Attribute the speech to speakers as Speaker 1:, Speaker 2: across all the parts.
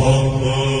Speaker 1: Allah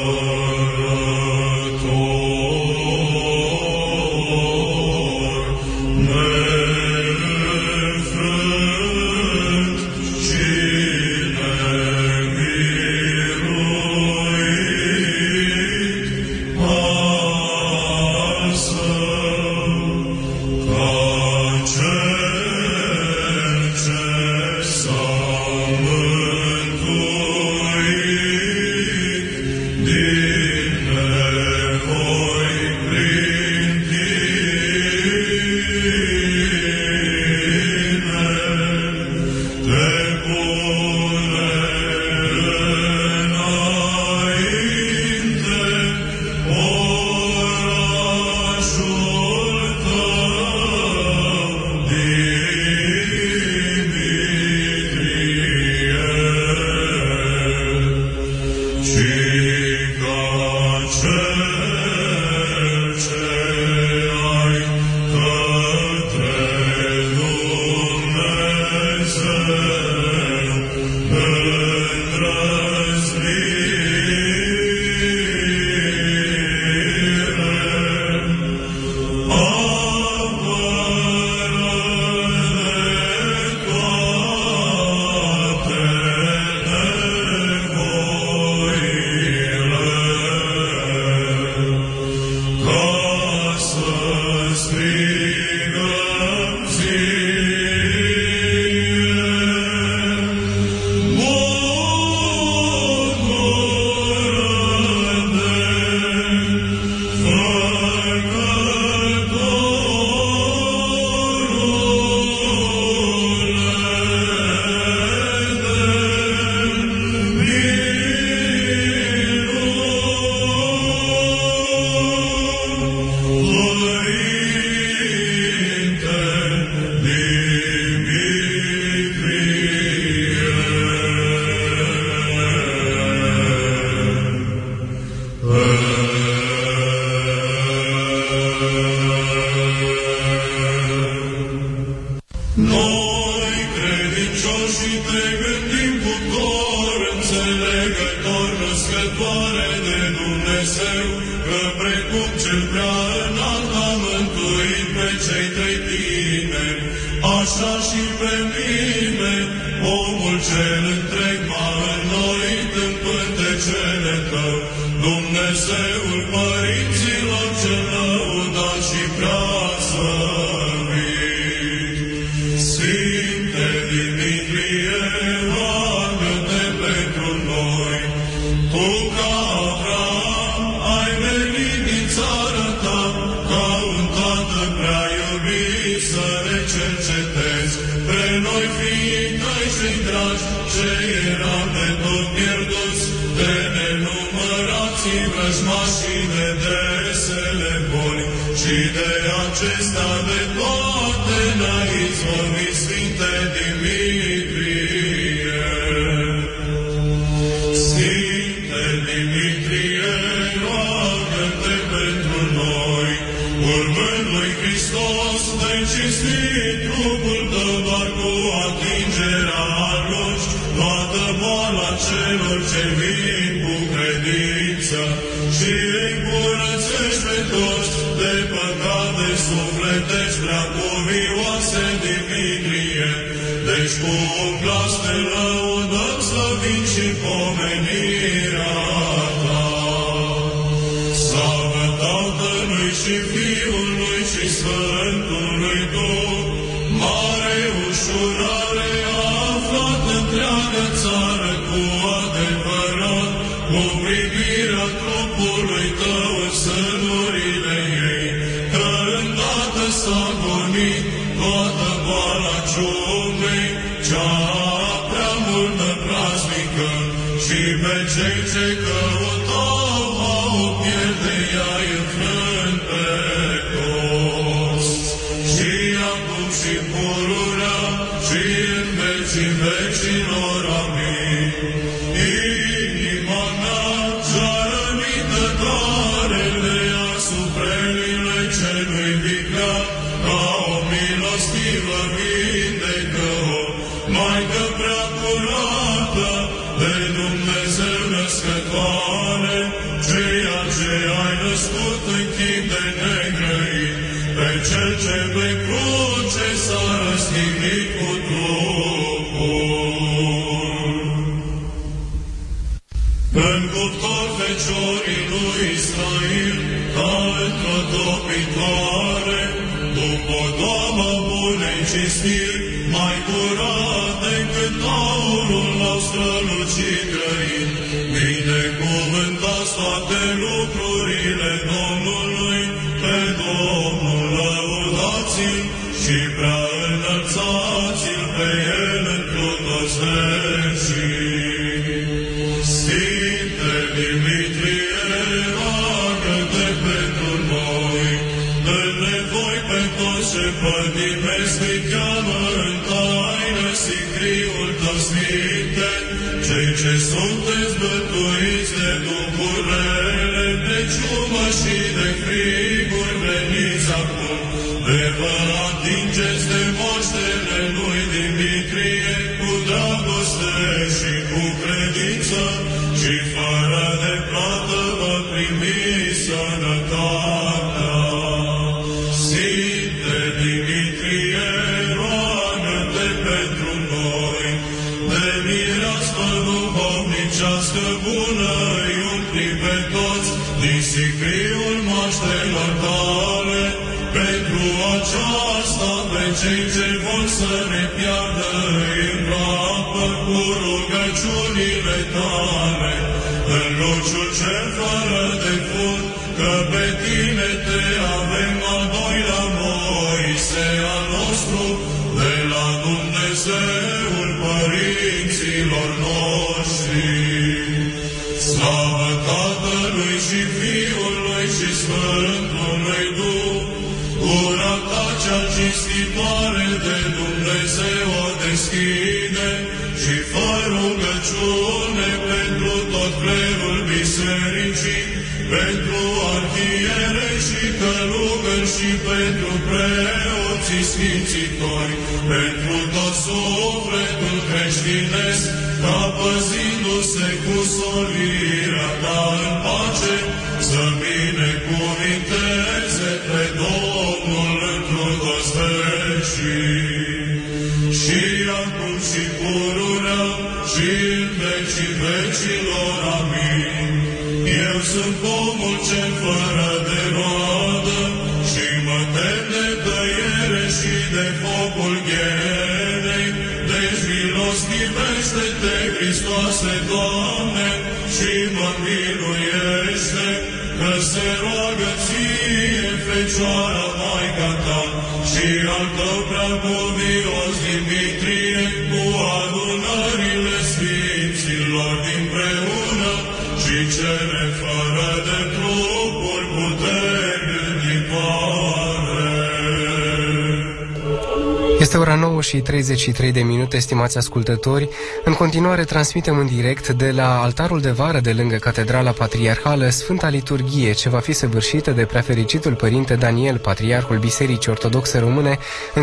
Speaker 1: și
Speaker 2: 33 de minute, estimați ascultători. În continuare transmitem în direct de la altarul de vară de lângă Catedrala Patriarhală Sfânta Liturghie, ce va fi săvârșită de prefericitul Părinte Daniel, Patriarhul Bisericii Ortodoxe Române,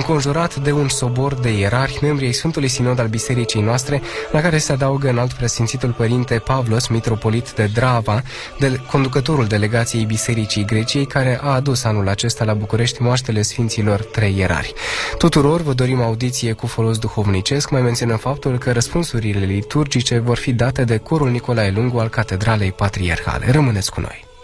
Speaker 2: înconjurat de un sobor de ierarhi, membrii Sfântului Sinod al Bisericii noastre, la care se adaugă în alt presimțitul părinte Pavlos, mitropolit de Drava, de conducătorul delegației Bisericii Greciei, care a adus anul acesta la București moaștele Sfinților trei ierari. Tuturor vă dorim audiție cu folos duhovnicesc, mai menționăm faptul că răspunsurile liturgice vor fi date de corul Nicolae Lungu al Catedralei Patriarhale. Rămâneți cu noi!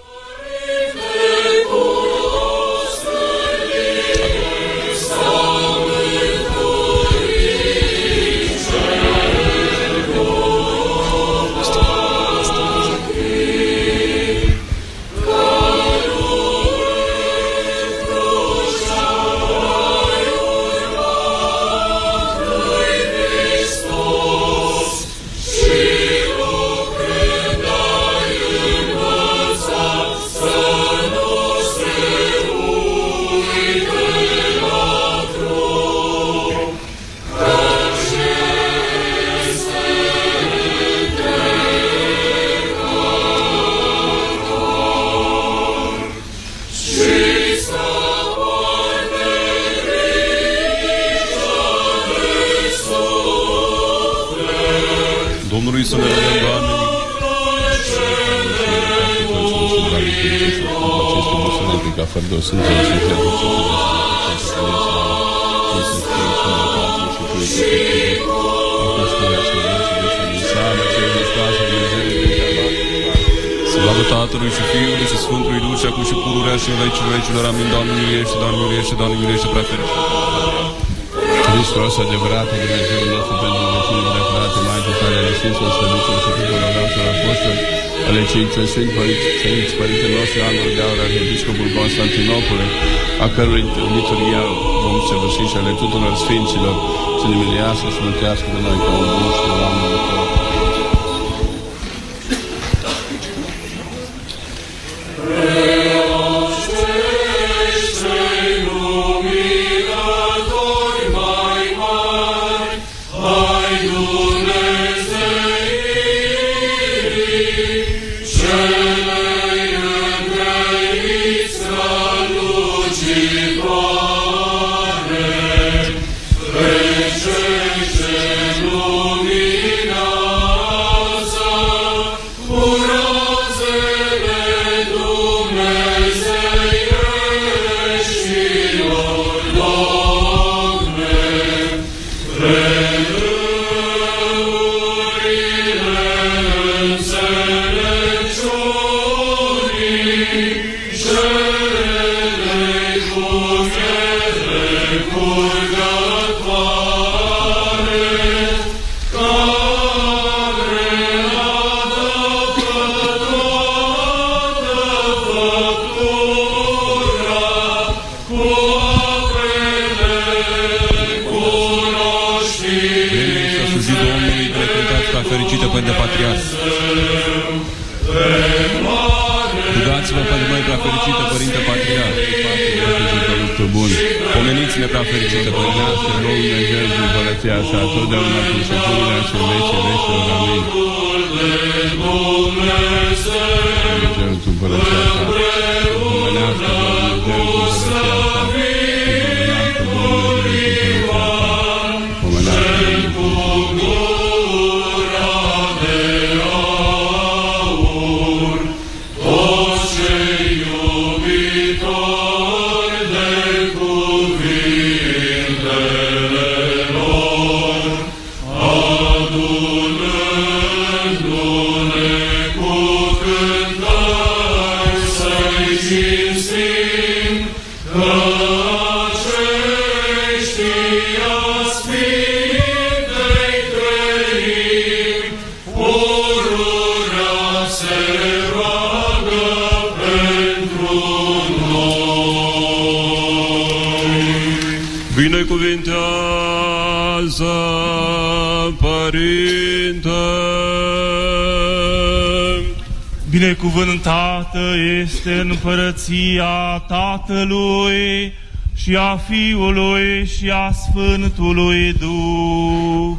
Speaker 3: Tatălui și a
Speaker 4: Fiului și a Sfântului Duh,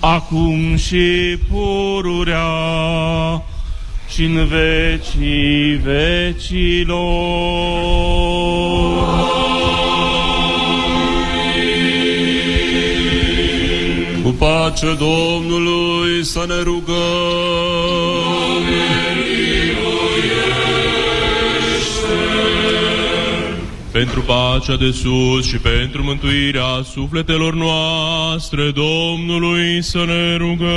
Speaker 4: acum și pururea și în vecii vecilor.
Speaker 3: Cu pace Domnului să ne rugăm. Pentru pacea de sus și pentru mântuirea sufletelor noastre, Domnului să ne rugăm.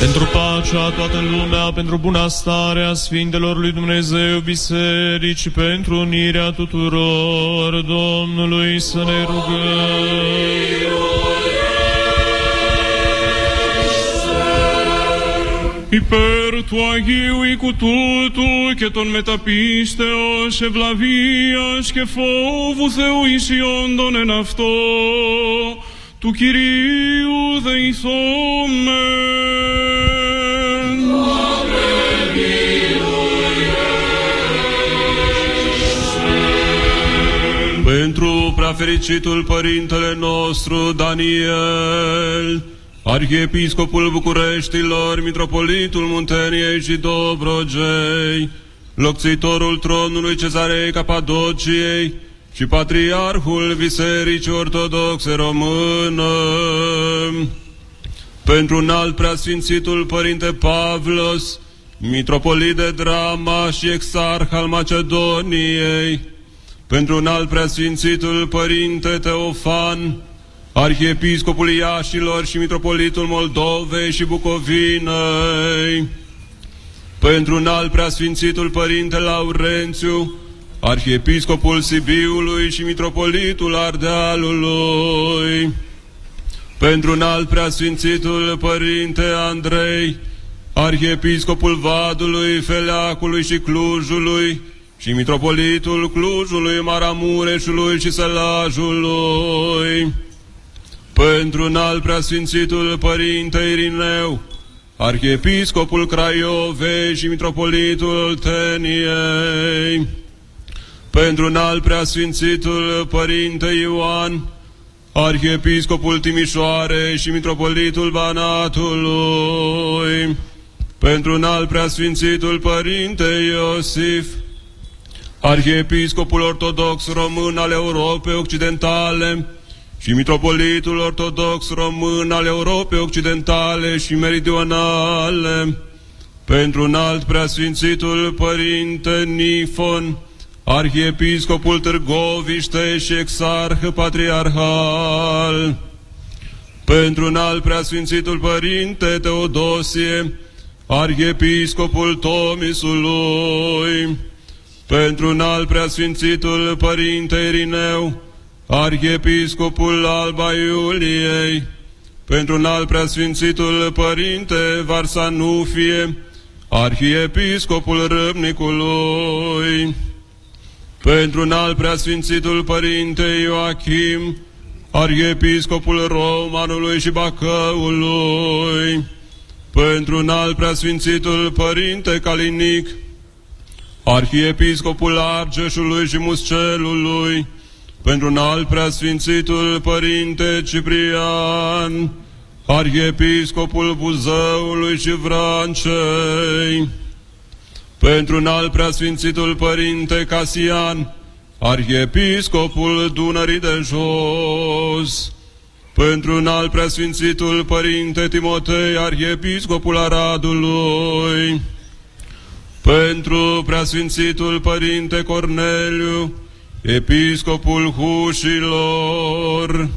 Speaker 3: Pentru pacea toată lumea, pentru buna stare a Sfintelor lui Dumnezeu, biserici, pentru unirea tuturor, Domnului să ne rugăm. Υπέρ του Αγίου οίκου τούτου και των μεταπίστεως ευλαβίας και φόβου Θεού ισιόντων εν αυτό, του Κυρίου δεηθώμε. Pentru preafericitul Părintele nostru Daniel, Arhiepiscopul Bucureștilor, Mitropolitul Munteniei și Dobrogei, locțitorul tronului Cezarei Capadociei și Patriarhul Bisericii Ortodoxe Română, pentru un alt preasfințitul Părinte Pavlos, mitropolit de Drama și exarh al Macedoniei, pentru un alt preasfințitul Părinte Teofan, Arhiepiscopul Iașilor și Mitropolitul Moldovei și Bucovinei, pentru un alt preasfințitul Părinte Laurențiu, Arhiepiscopul Sibiului și Mitropolitul Ardealului, pentru un alt preasfințitul Părinte Andrei, Arhiepiscopul Vadului, Feleacului și Clujului, și Mitropolitul Clujului, Maramureșului și Sălajului, pentru un alt preasfințitul Părinte Irineu, Arhiepiscopul Craiovei și Mitropolitul Teniei, pentru un alt preasfințitul Părinte Ioan, Arhiepiscopul Timișoare și Mitropolitul Banatului, pentru un alt preasfințitul Părinte Iosif, Arhiepiscopul Ortodox Român al Europei Occidentale și Mitropolitul Ortodox Român al Europei Occidentale și Meridionale, pentru un alt preasfințitul Părinte Nifon, Arhiepiscopul Târgoviște și Exarh Patriarhal, pentru un alt preasfințitul Părinte Teodosie, Arhiepiscopul Tomisului, pentru un alt preasfințitul Părinte Irineu, Arhiepiscopul Alba Iuliei, pentru un alt preasfințitul Părinte Varsanufie, Arhiepiscopul Râmnicului, pentru un alt preasfințitul Părinte Ioachim, Arhiepiscopul Romanului și Bacăului, pentru un alt preasfințitul Părinte Calinic, Arhiepiscopul Argeșului și Muscelului, pentru un alt preasfințitul Părinte Ciprian, Arhiepiscopul Buzăului și Vrancei, pentru un alt preasfințitul Părinte Casian, Arhiepiscopul Dunării de Jos, pentru un alt preasfințitul Părinte Timotei, Arhiepiscopul Aradului, pentru preasfințitul Părinte Corneliu, Episcopul Hușilor,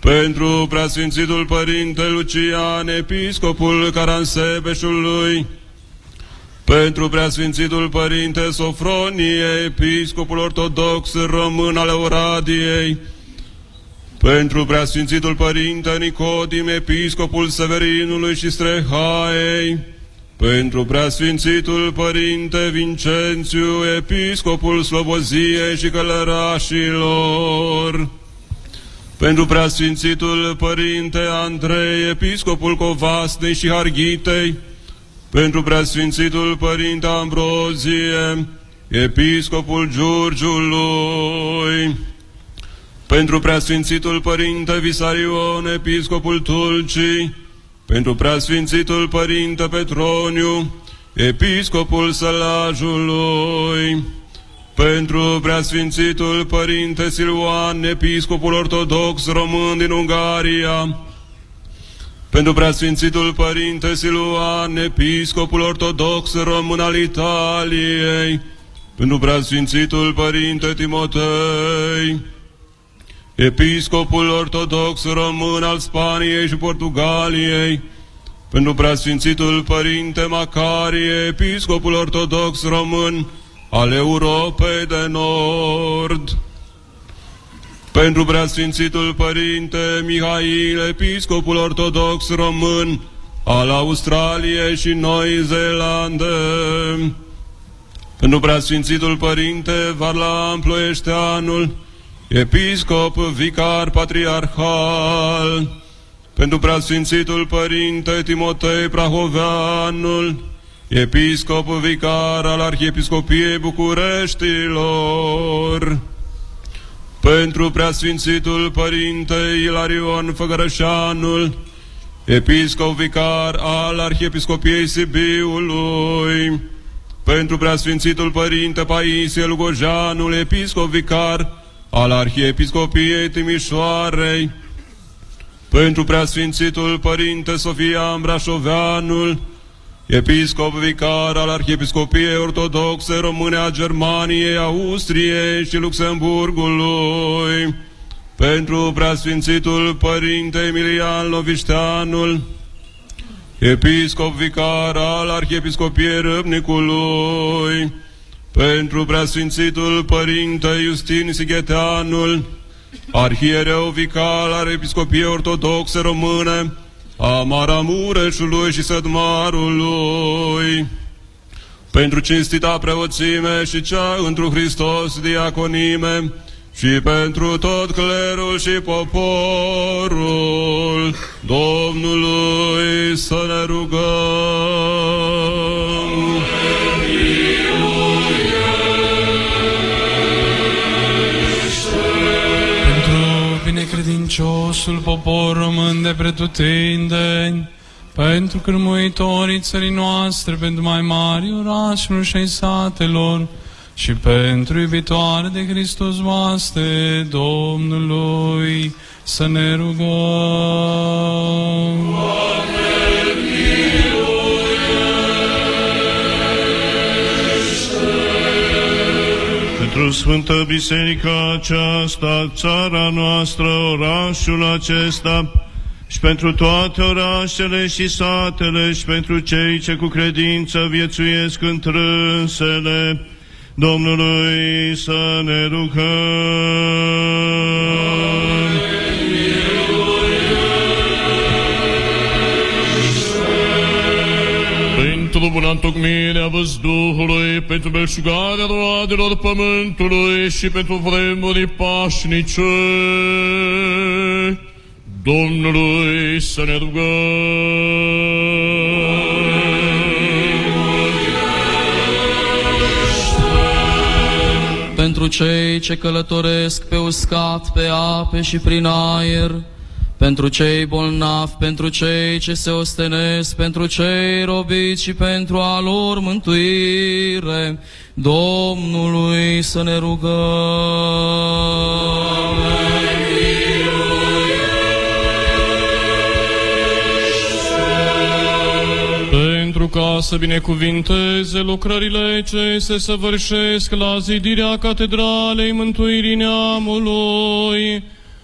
Speaker 3: pentru preasfințitul Părinte Lucian, Episcopul Caransebeșului, pentru preasfințitul Părinte Sofronie, Episcopul Ortodox Român al Euradiei, pentru preasfințitul Părinte Nicodim, Episcopul Severinului și Strehaei, pentru preasfințitul Părinte Vincențiu, Episcopul Sloboziei și Călărașilor, pentru preasfințitul Părinte Andrei, Episcopul Covasnei și Harghitei, pentru preasfințitul Părinte Ambrozie, Episcopul Giurgiului, pentru preasfințitul Părinte Visarion, Episcopul Tulcii, pentru preasfințitul Părinte Petroniu, Episcopul Sălajului, pentru preasfințitul Părinte Silvan, Episcopul Ortodox Român din Ungaria, pentru preasfințitul Părinte Siluan, Episcopul Ortodox Român al Italiei, pentru preasfințitul Părinte Timotei, Episcopul Ortodox Român al Spaniei și Portugaliei, pentru preasfințitul Părinte Macarie, Episcopul Ortodox Român al Europei de Nord, pentru preasfințitul Părinte Mihail, Episcopul Ortodox Român al Australiei și Noi Zeelande, pentru preasfințitul Părinte Varlam Ploieșteanul, Episcop, Vicar, Patriarhal, pentru preasfințitul Părinte Timotei Prahoveanul, Episcop, Vicar al Arhiepiscopiei Bucureștilor, pentru preasfințitul Părinte Ilarion Făgărășanul, Episcop Vicar al Arhiepiscopiei Sibiului, pentru preasfințitul Părinte Paisie Lugojanul, Episcop Vicar al Arhiepiscopiei Timișoarei, pentru preasfințitul Părinte Sofia Ambrașoveanul, episcop vicar al Arhiepiscopiei Ortodoxe Române a Germaniei, Austriei și Luxemburgului, pentru preasfințitul Părinte Emilian Lovișteanul, episcop vicar al Arhiepiscopiei Râbnicului, pentru preasfințitul Părinte Justin Sigheteanul, arhiereu vicar al Episcopiei Ortodoxe Române, a Maramureșului și Sădmarului, pentru cinstita preoțime și cea întru Hristos diaconime, și pentru tot clerul și poporul Domnului să ne rugăm.
Speaker 5: Pentru binecredinciosul popor român de pretutindeni, pentru cârmuitorii țării noastre, pentru mai mari orașelor și satelor, și pentru iubitoare de Hristos voastre Domnului să ne rugăm.
Speaker 6: Pentru Sfântă Biserica aceasta, țara noastră, orașul acesta, și pentru toate orașele și satele, și pentru cei ce cu credință viețuiesc întrânsele, Domnului să ne rugăm. Pentru bună întocmirea văzduhului, pentru belșugarea roadelor pământului și pentru vremuri pașnice, Domnului să ne rugăm.
Speaker 7: pentru cei ce călătoresc pe uscat, pe ape și prin aer, pentru cei bolnavi, pentru cei ce se ostenesc, pentru cei robiți și pentru a lor mântuire, Domnului să ne rugăm.
Speaker 6: ca să binecuvinteze lucrările ce se săvârșesc la zidirea Catedralei Mântuirii Neamului,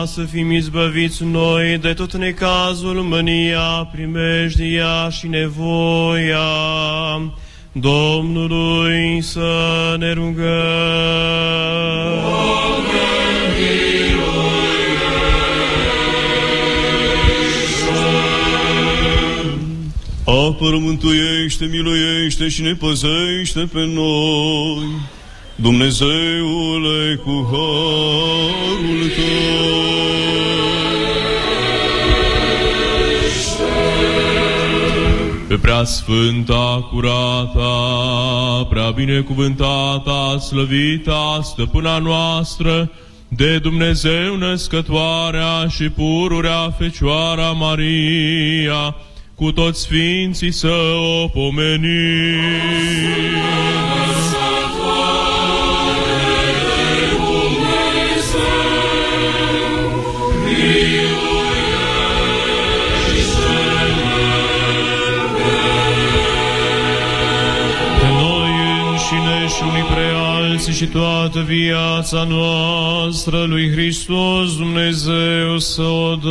Speaker 6: Pentru ca să fim izbăviți noi de tot necazul, mânia, primejdia și nevoia, Domnului să ne rugăm. Apără, mântuiește, miluiește și ne păzește pe noi, Dumnezeule, cu harul Tău. Pe prea sfânta, curata, prea binecuvântata, slăvita, stăpâna noastră, de Dumnezeu născătoarea și pururea Fecioara Maria, cu toți sfinții să o pomenim. Și toată viața noastră lui Hristos Dumnezeu să o dă.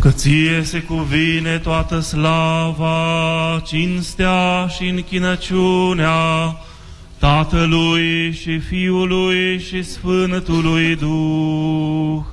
Speaker 6: Că ție se cuvine toată slava, cinstea și închinăciunea Tatălui și Fiului și Sfântului Duh,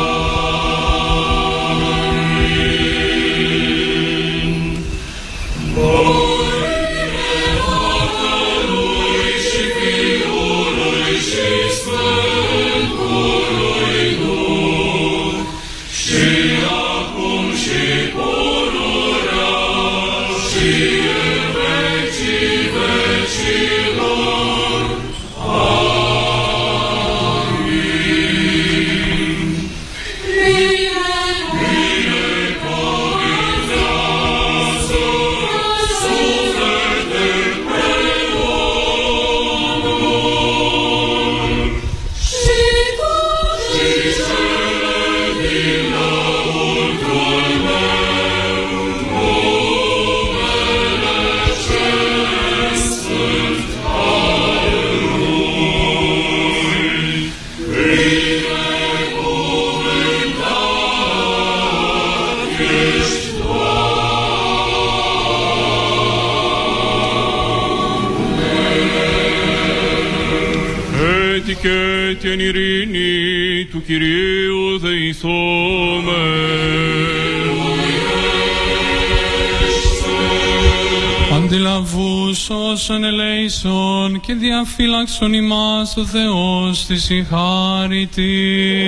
Speaker 8: Και την ειρήνη του Κυρίου δεηθούμε.
Speaker 5: Αντιλαβούς όσων ελέησον και διαφύλαξον ημάς ο Θεός της η χάρητη.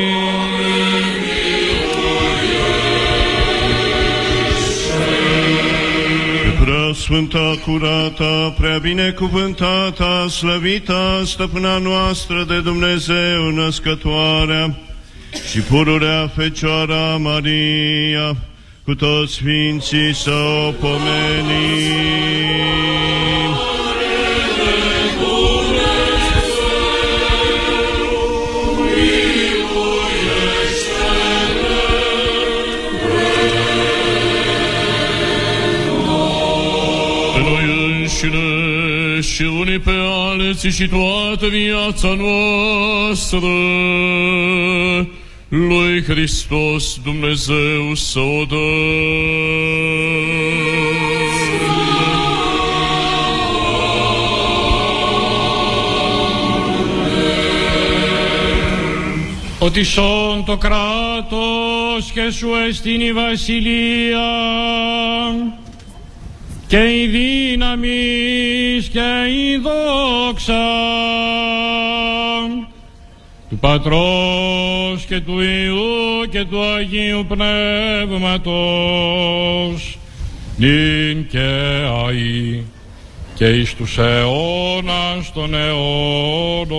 Speaker 9: Sfânta, curată, prea binecuvântată, slăvită, stăpâna noastră de Dumnezeu născătoarea și pururea Fecioara Maria, cu toți Sfinții să o pomenim.
Speaker 8: și unii pe alții și toată viața noastră lui Hristos Dumnezeu să o Ότι σών το κράτος και σου εστίν η βασιλεία και η δύναμη και η δόξα του Πατρός και του Υιού και του Αγίου Πνεύματος νυν και αΐ και εις τους αιώνας των αιώνων.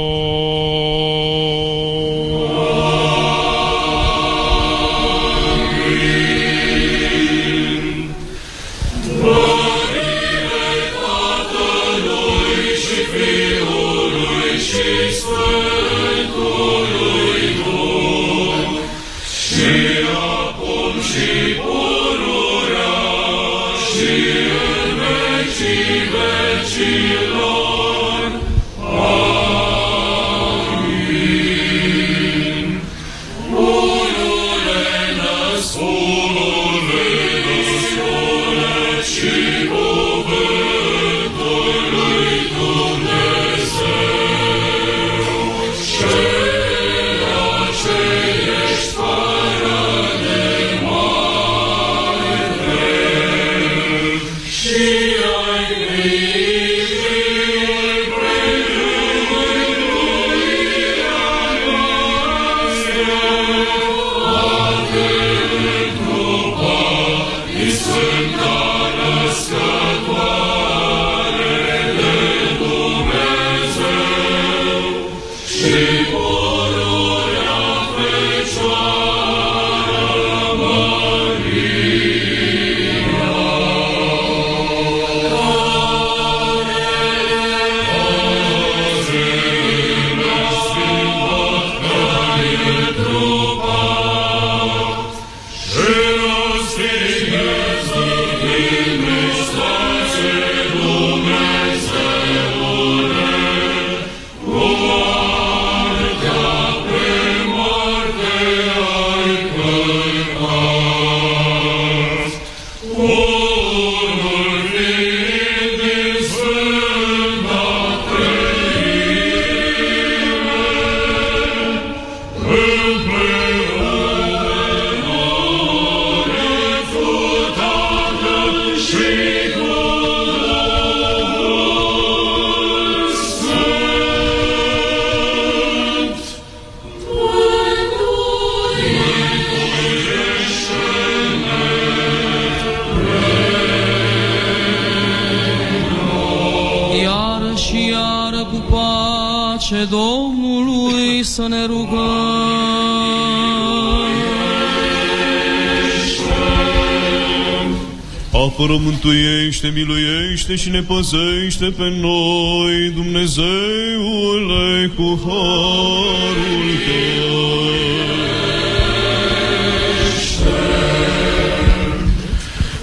Speaker 9: Apără, mântuiește, miluiește și ne păzește pe noi, Dumnezeule, cu harul Tău.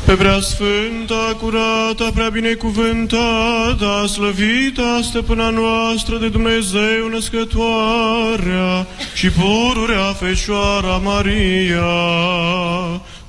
Speaker 9: Pe prea sfânta, curată, prea binecuvântată, slăvită, stăpâna noastră de Dumnezeu născătoarea și pururea Fecioara Maria,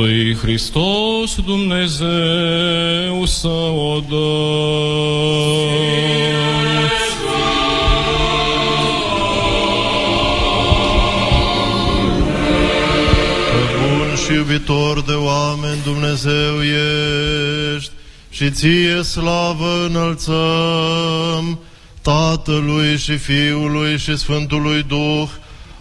Speaker 10: lui Hristos Dumnezeu să o dăm.
Speaker 9: Bun și iubitor de oameni Dumnezeu ești și ție slavă înălțăm Tatălui și Fiului și Sfântului Duh,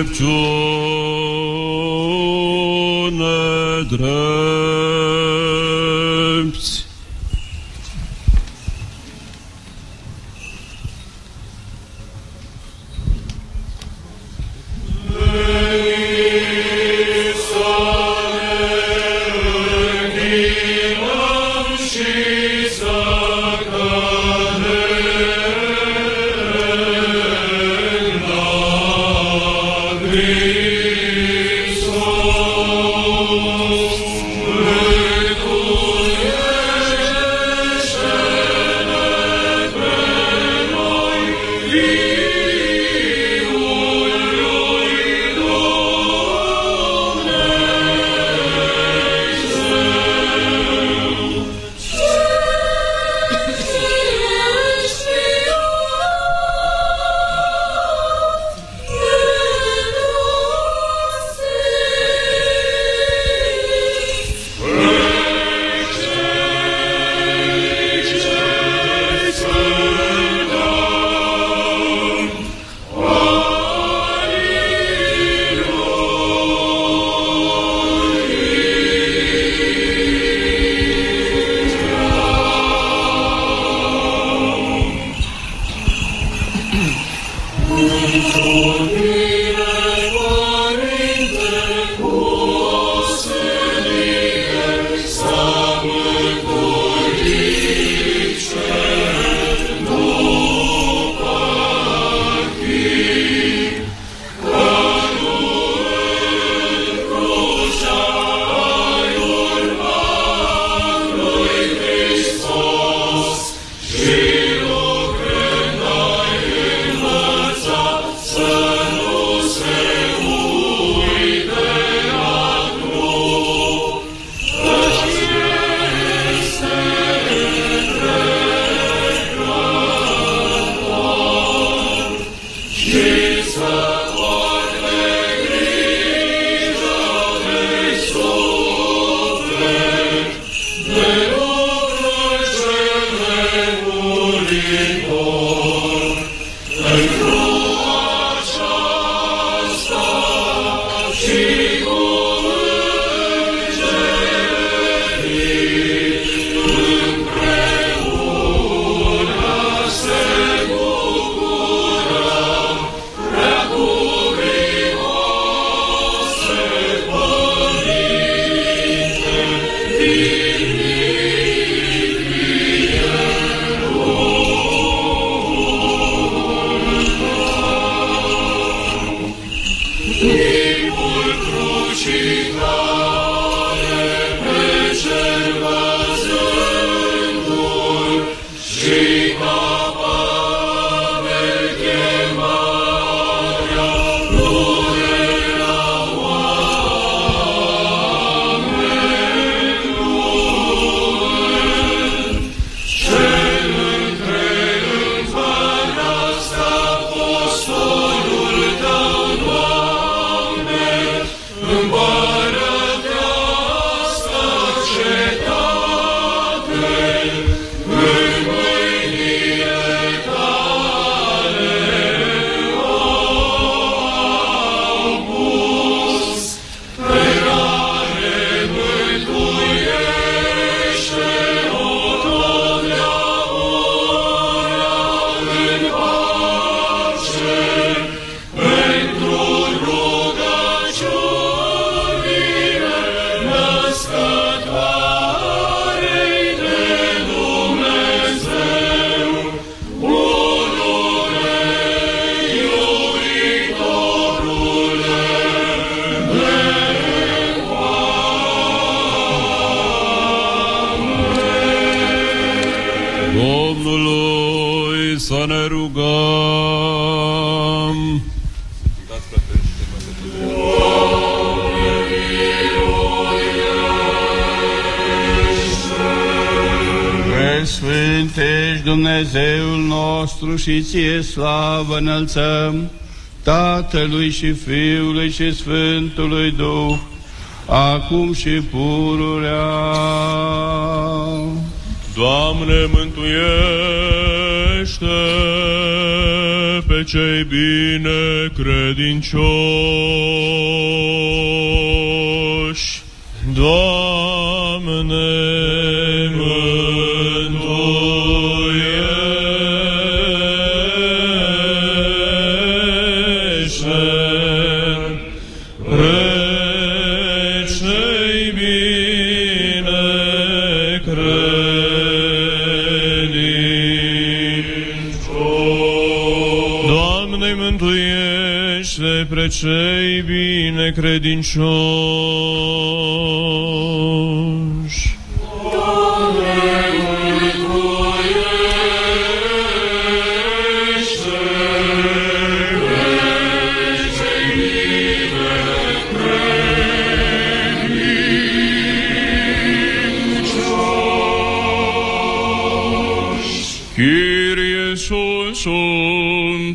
Speaker 11: hep nostru și ție slavă înălțăm, Tatălui și Fiului și Sfântului Duh, acum și pururea.
Speaker 6: Doamne, mântuiește pe cei bine credincioși. Mântuiește pe cei bine credincioși. Kyrie soson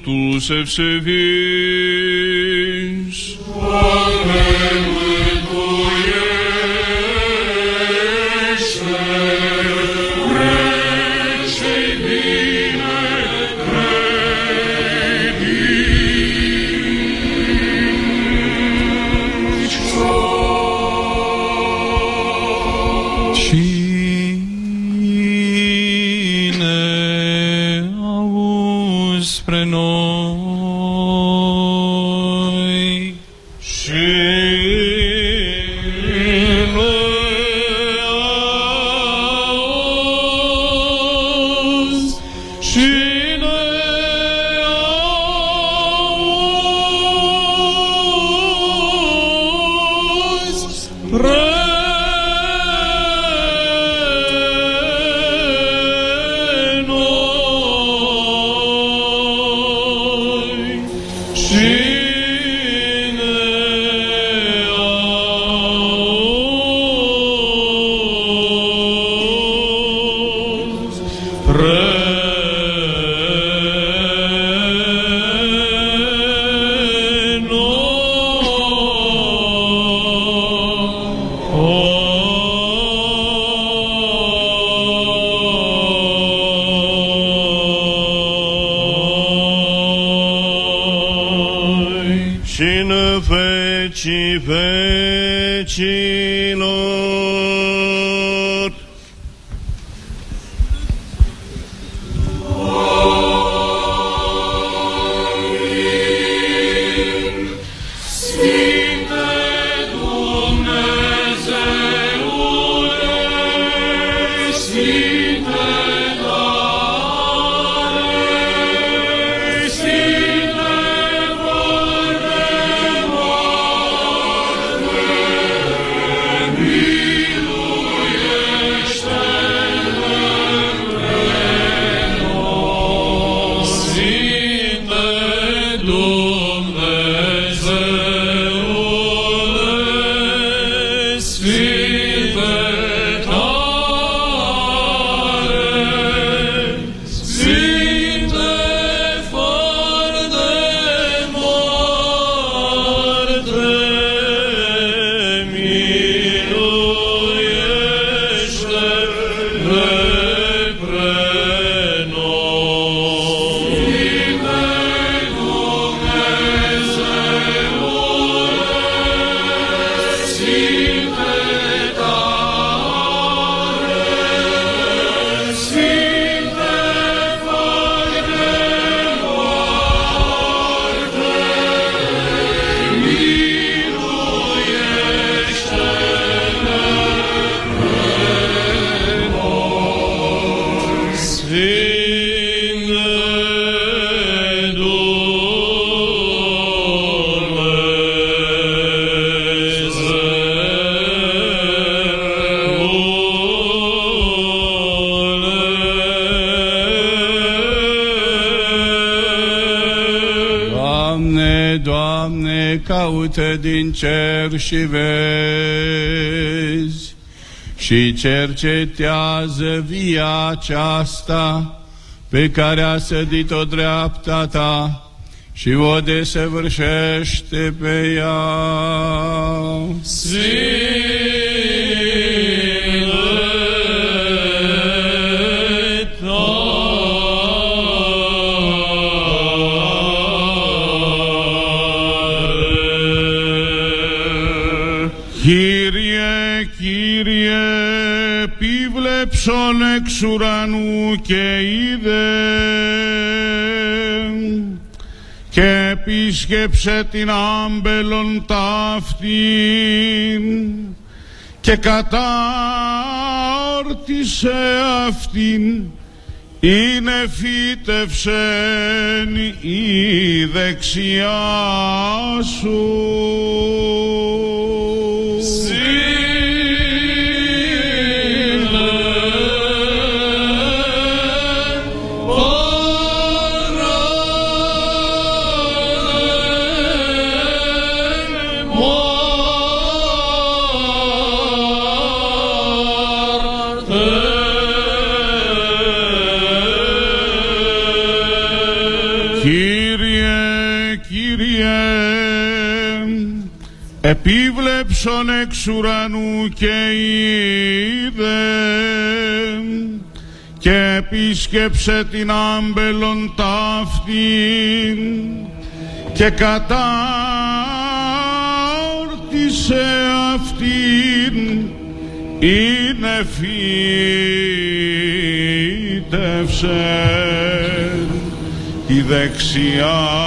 Speaker 12: caută din cer și vezi și cercetează via aceasta pe care a sădit-o dreapta ta și o desăvârșește pe ea. Kyrie, piβλέψον εξ ουρανού και είδε και επίσκεψε την άμπελον ταύτην και κατάρτισε αυτήν είναι φύτευσεν η δεξιά σου. Επίβλεψον εξ ουρανού και είδε και επίσκεψε την άμπελον ταύτην και κατάρτισε αυτήν. Είναι φύτευσε τη δεξιά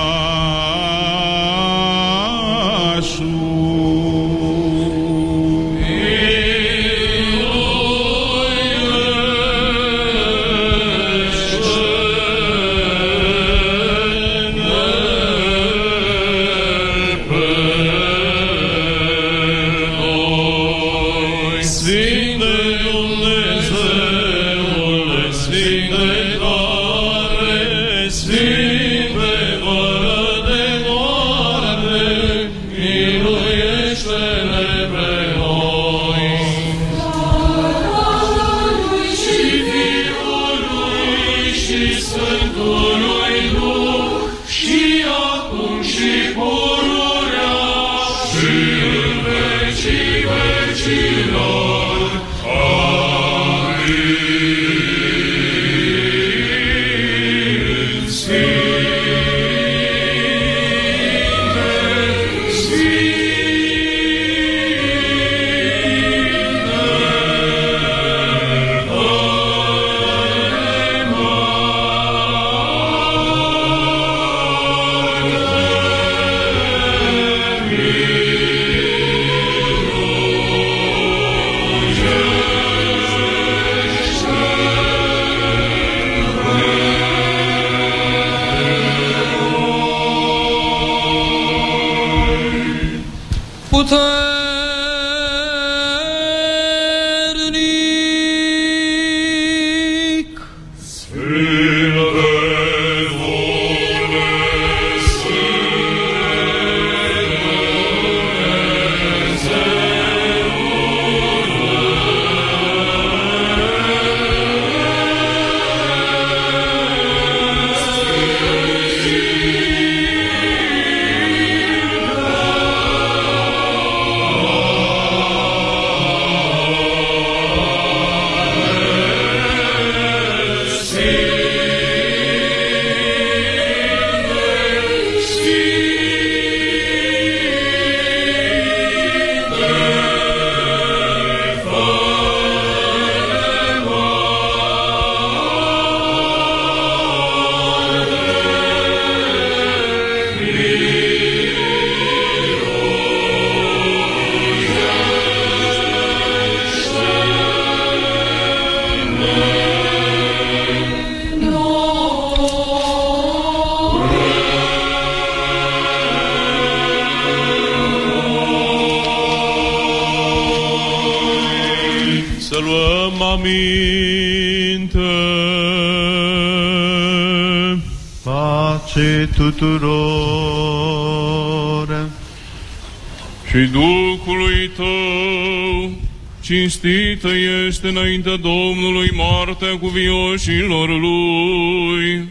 Speaker 8: cinstită este înaintea Domnului moartea cuvioșilor lui,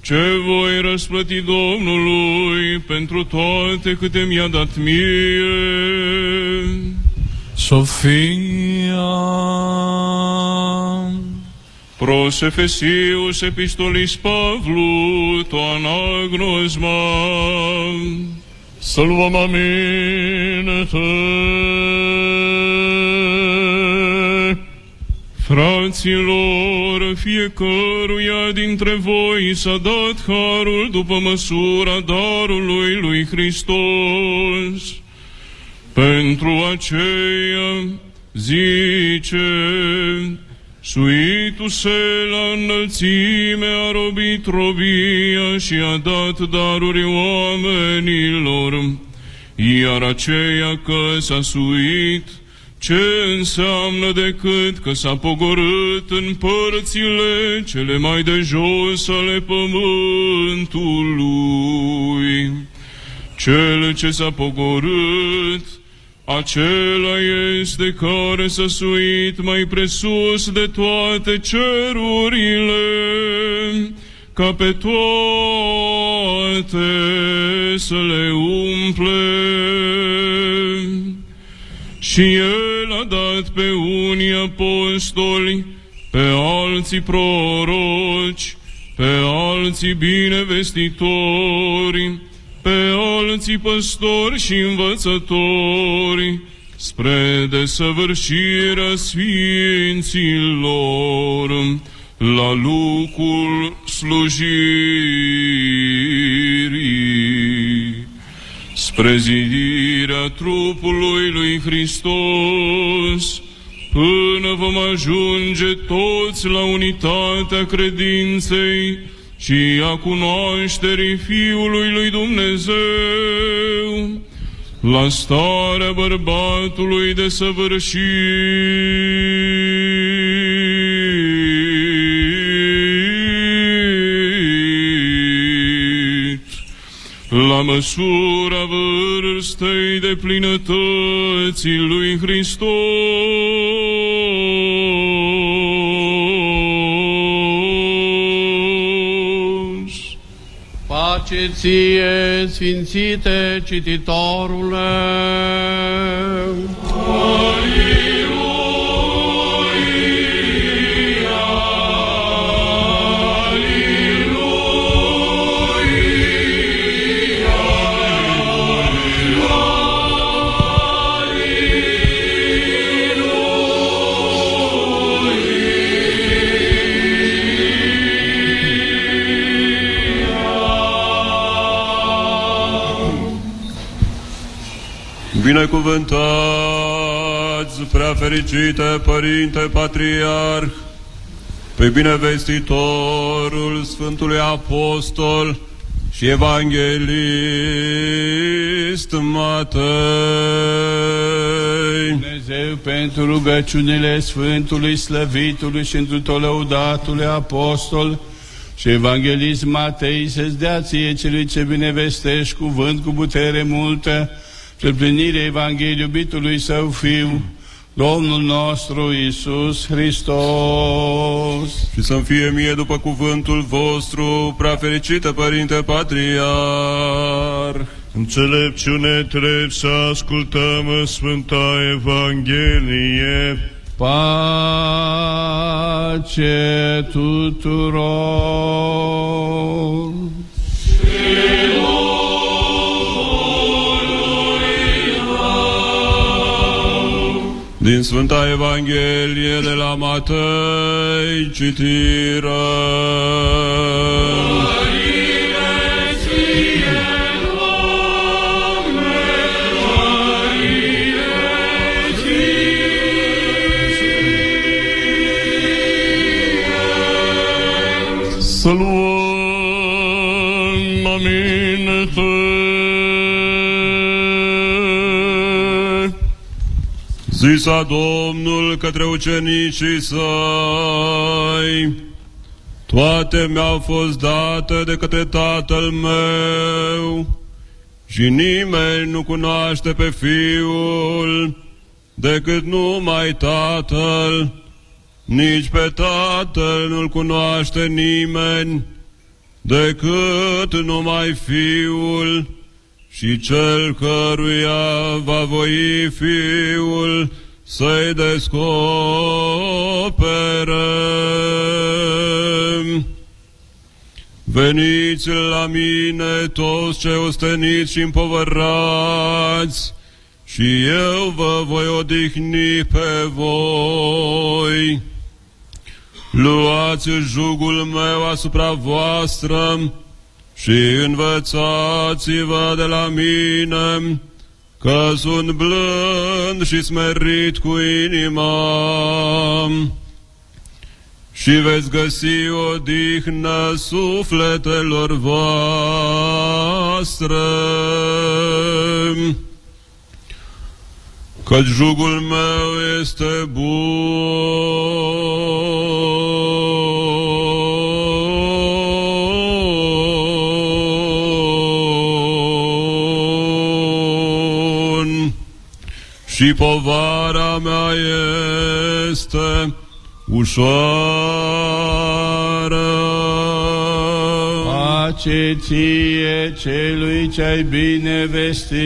Speaker 8: ce voi răsplăti Domnului pentru toate câte mi-a dat mie.
Speaker 5: Sofia.
Speaker 8: Pros Efesius epistolis Pavlu, to anagnosma. Salvam Fraților, fiecăruia dintre voi s-a dat harul după măsura darului lui Hristos. Pentru aceea zice, suitu-se la înălțime a robit robia și a dat daruri oamenilor, iar aceea că s-a suit, ce înseamnă decât că s-a pogorât în părțile cele mai de jos ale pământului. Cel ce s-a pogorât, acela este care s-a suit mai presus de toate cerurile, ca pe toate să le umple. Și El a dat pe unii apostoli, pe alții proroci, pe alții binevestitori, pe alții păstori și învățători, spre desăvârșirea sfinților, la lucrul slujirii, spre zidirea trupului lui Hristos, până vom ajunge toți la unitatea credinței, și a cunoașterii Fiului lui Dumnezeu, la starea bărbatului de săvârșit, la măsura vârstei de plinătății lui Hristos.
Speaker 13: Pace ție, sfințite cititorule!
Speaker 3: Binecuvântați, prea fericite Părinte Patriarh, pe binevestitorul Sfântului Apostol și Evanghelist Matei.
Speaker 11: Dumnezeu pentru rugăciunile Sfântului, Slăvitului și întru lăudatului Apostol și Evanghelist Matei să-ți dea ție celui ce binevestești cuvânt cu putere multă, spre plinirea Evangheliei iubitului Său Fiu, Domnul nostru Isus Hristos.
Speaker 3: Și să-mi fie mie după cuvântul vostru, prea fericită Părinte Patriarh.
Speaker 9: Înțelepciune trebuie să ascultăm Sfânta Evanghelie.
Speaker 11: Pace tuturor!
Speaker 3: Din Sfânta Evanghelie de la Matei, citire. Zisa Domnul către ucenicii săi, toate mi-au fost date de către Tatăl meu. Și nimeni nu cunoaște pe Fiul decât numai Tatăl, nici pe Tatăl nu-L cunoaște nimeni decât numai Fiul și cel căruia va voi Fiul să-i descoperă. Veniți la mine toți ce osteniți și împovărați, și eu vă voi odihni pe voi. Luați jugul meu asupra voastră și învățați-vă de la mine, că sunt blând și smerit cu inima și veți găsi o dihnă sufletelor voastre. Căci jugul meu este bun și povara mea este ușoară.
Speaker 11: Pace ție celui ce-ai bine vestit.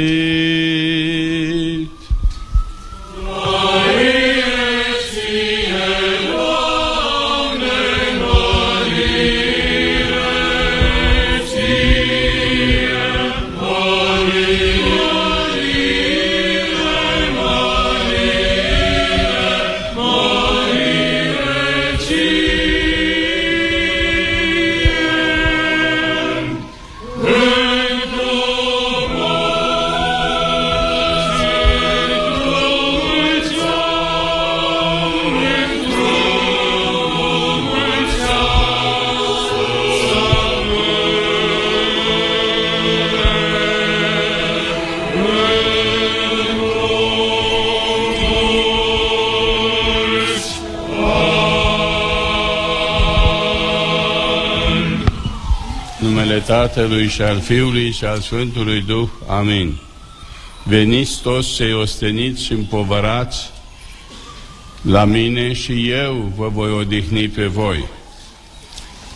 Speaker 11: Tatălui și al Fiului și al Sfântului Duh. Amin. Veniți toți cei osteniți și împovărați la mine și eu vă voi odihni pe voi.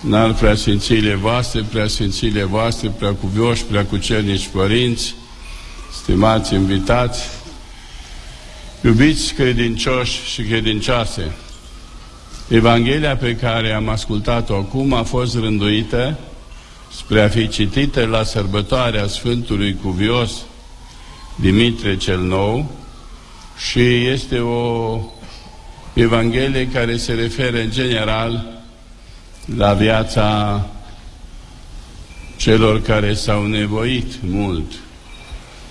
Speaker 11: N-al preasfințiile voastre, preasfințiile voastre, preacuvioși, preacucernici părinți, stimați invitați, iubiți credincioși și credincioase, Evanghelia pe care am ascultat-o acum a fost rânduită spre a fi citite la sărbătoarea Sfântului Cuvios Dimitrie cel Nou și este o Evanghelie care se referă în general la viața celor care s-au nevoit mult,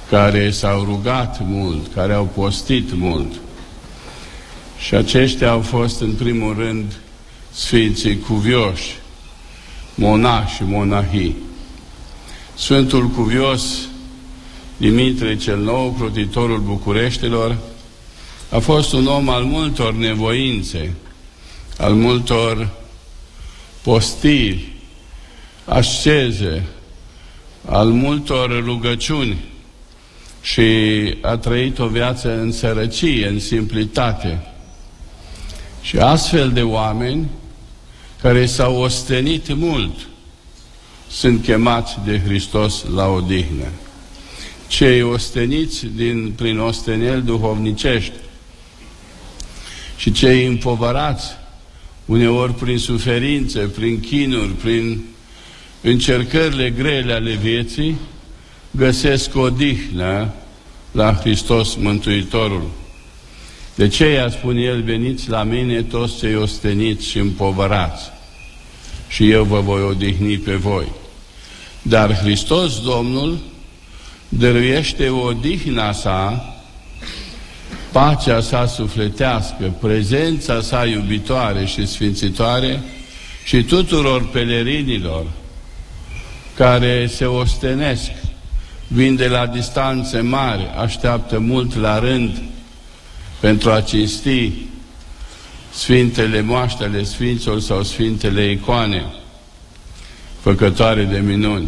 Speaker 11: care s-au rugat mult, care au postit mult. Și aceștia au fost în primul rând Sfinții Cuvioși, monași și monahii. Sfântul Cuvios Dimitrie cel Nou, crotitorul Bucureștilor, a fost un om al multor nevoințe, al multor postiri, asceze, al multor rugăciuni și a trăit o viață în sărăcie, în simplitate. Și astfel de oameni care s-au ostenit mult, sunt chemați de Hristos la odihnă. Cei osteniți din, prin ostenel duhovnicești și cei împovărați, uneori prin suferințe, prin chinuri, prin încercările grele ale vieții, găsesc odihnă la Hristos Mântuitorul. De ce spune el, veniți la mine toți cei osteniți și împovărați și eu vă voi odihni pe voi. Dar Hristos Domnul dăruiește odihna sa, pacea sa sufletească, prezența sa iubitoare și sfințitoare și tuturor pelerinilor care se ostenesc, vin de la distanțe mari, așteaptă mult la rând, pentru a cinsti Sfintele moaștele Sfinților sau Sfintele icoane, făcătoare de minuni.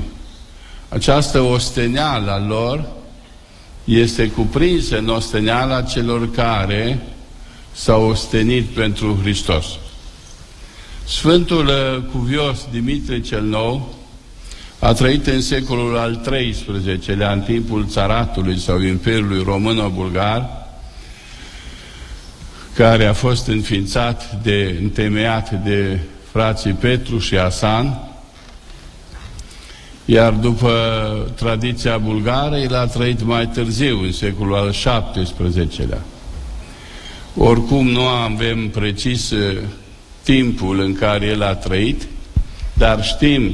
Speaker 11: această osteneală a lor este cuprinsă în osteneala celor care s-au ostenit pentru Hristos. Sfântul uh, Cuvios Dimitrie cel Nou a trăit în secolul al XIII-lea, în timpul țaratului sau Imperiului Româno-Bulgar, care a fost înființat de, întemeiat de frații Petru și Asan, iar după tradiția bulgară, el a trăit mai târziu, în secolul al XVII-lea. Oricum nu avem precis uh, timpul în care el a trăit, dar știm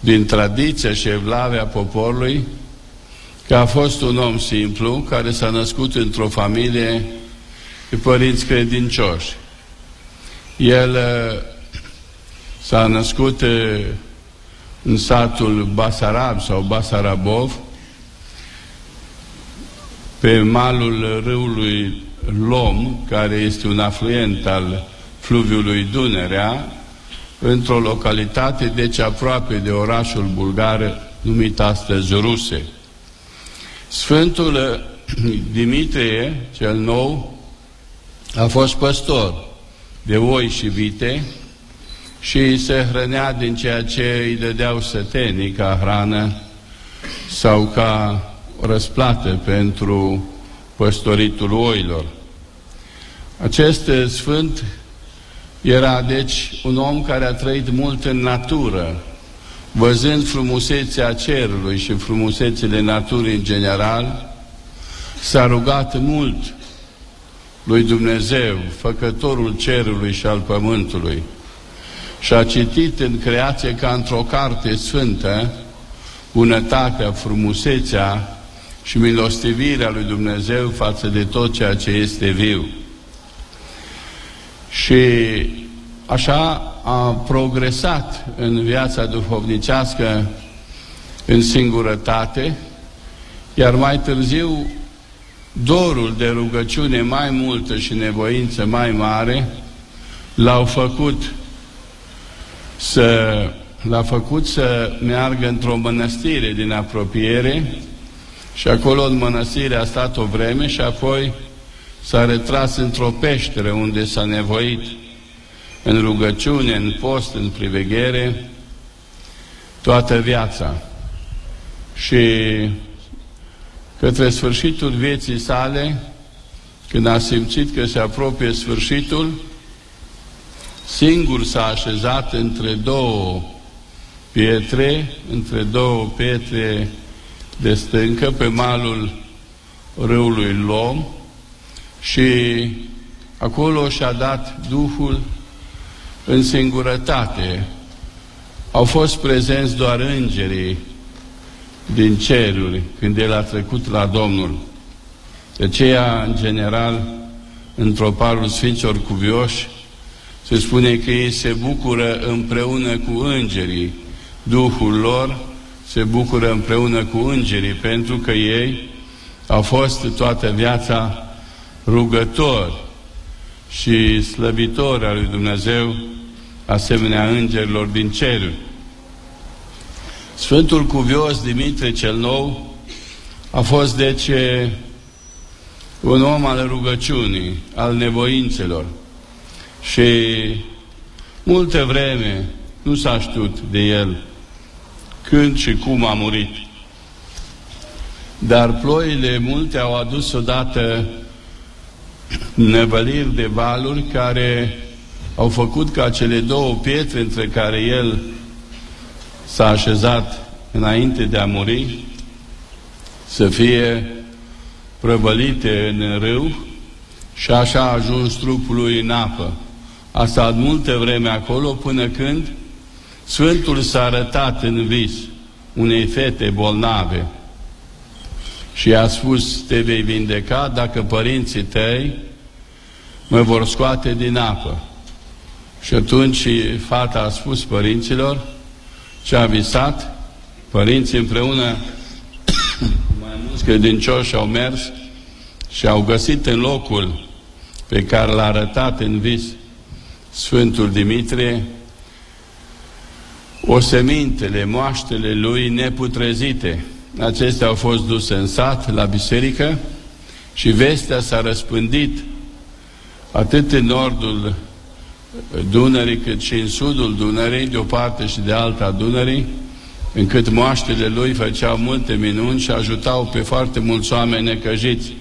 Speaker 11: din tradiția și evlavia poporului că a fost un om simplu care s-a născut într-o familie de părinți credincioși. El uh, s-a născut uh, în satul Basarab sau Basarabov, pe malul râului Lom, care este un afluent al fluviului Dunărea, într-o localitate deci aproape de orașul bulgar numit astăzi Ruse. Sfântul Dimitrie cel Nou a fost păstor de oi și vite și se hrănea din ceea ce îi dădeau sătenii ca hrană sau ca răsplată pentru păstoritul oilor. Acest sfânt era deci un om care a trăit mult în natură, văzând frumusețea cerului și frumusețile naturii în general, s-a rugat mult lui Dumnezeu, făcătorul cerului și al pământului, și a citit în creație ca într-o carte sfântă bunătatea, frumusețea și milostivirea lui Dumnezeu față de tot ceea ce este viu. Și așa a progresat în viața duhovnicească în singurătate, iar mai târziu dorul de rugăciune mai multă și nevoință mai mare l-au făcut să l-a făcut să meargă într-o mănăstire din apropiere și acolo în mănăstire a stat o vreme și apoi s-a retras într-o peșteră unde s-a nevoit în rugăciune, în post, în priveghere, toată viața. Și către sfârșitul vieții sale, când a simțit că se apropie sfârșitul, singur s-a așezat între două pietre, între două pietre de stâncă, pe malul râului Lom, și acolo și-a dat Duhul în singurătate. Au fost prezenți doar îngerii din ceruri când el a trecut la Domnul. De aceea, în general, într-o parul Sfinților Cuvioși, se spune că ei se bucură împreună cu îngerii. Duhul lor se bucură împreună cu îngerii, pentru că ei au fost toată viața rugători și slăbitori al lui Dumnezeu, asemenea îngerilor din ceruri. Sfântul Cuvios Dimitrie cel Nou a fost deci un om al rugăciunii, al nevoințelor și multe vreme nu s-a știut de el când și cum a murit. Dar ploile multe au adus odată nevăliri de valuri care au făcut ca cele două pietre între care el s-a așezat înainte de a muri să fie prăvălite în râu și așa a ajuns trupul lui în apă. A stat multe vreme acolo până când Sfântul s-a arătat în vis unei fete bolnave și a spus, te vei vindeca dacă părinții tăi mă vor scoate din apă. Și atunci fata a spus părinților ce a visat, părinții împreună mai mulți credincioși au mers și au găsit în locul pe care l-a arătat în vis Sfântul Dimitrie osemintele, moaștele lui neputrezite. Acestea au fost duse în sat, la biserică, și vestea s-a răspândit atât în nordul Dunării, cât și în sudul Dunării, de o parte și de alta Dunării, încât moaștele lui făceau multe minuni și ajutau pe foarte mulți oameni necăjiți.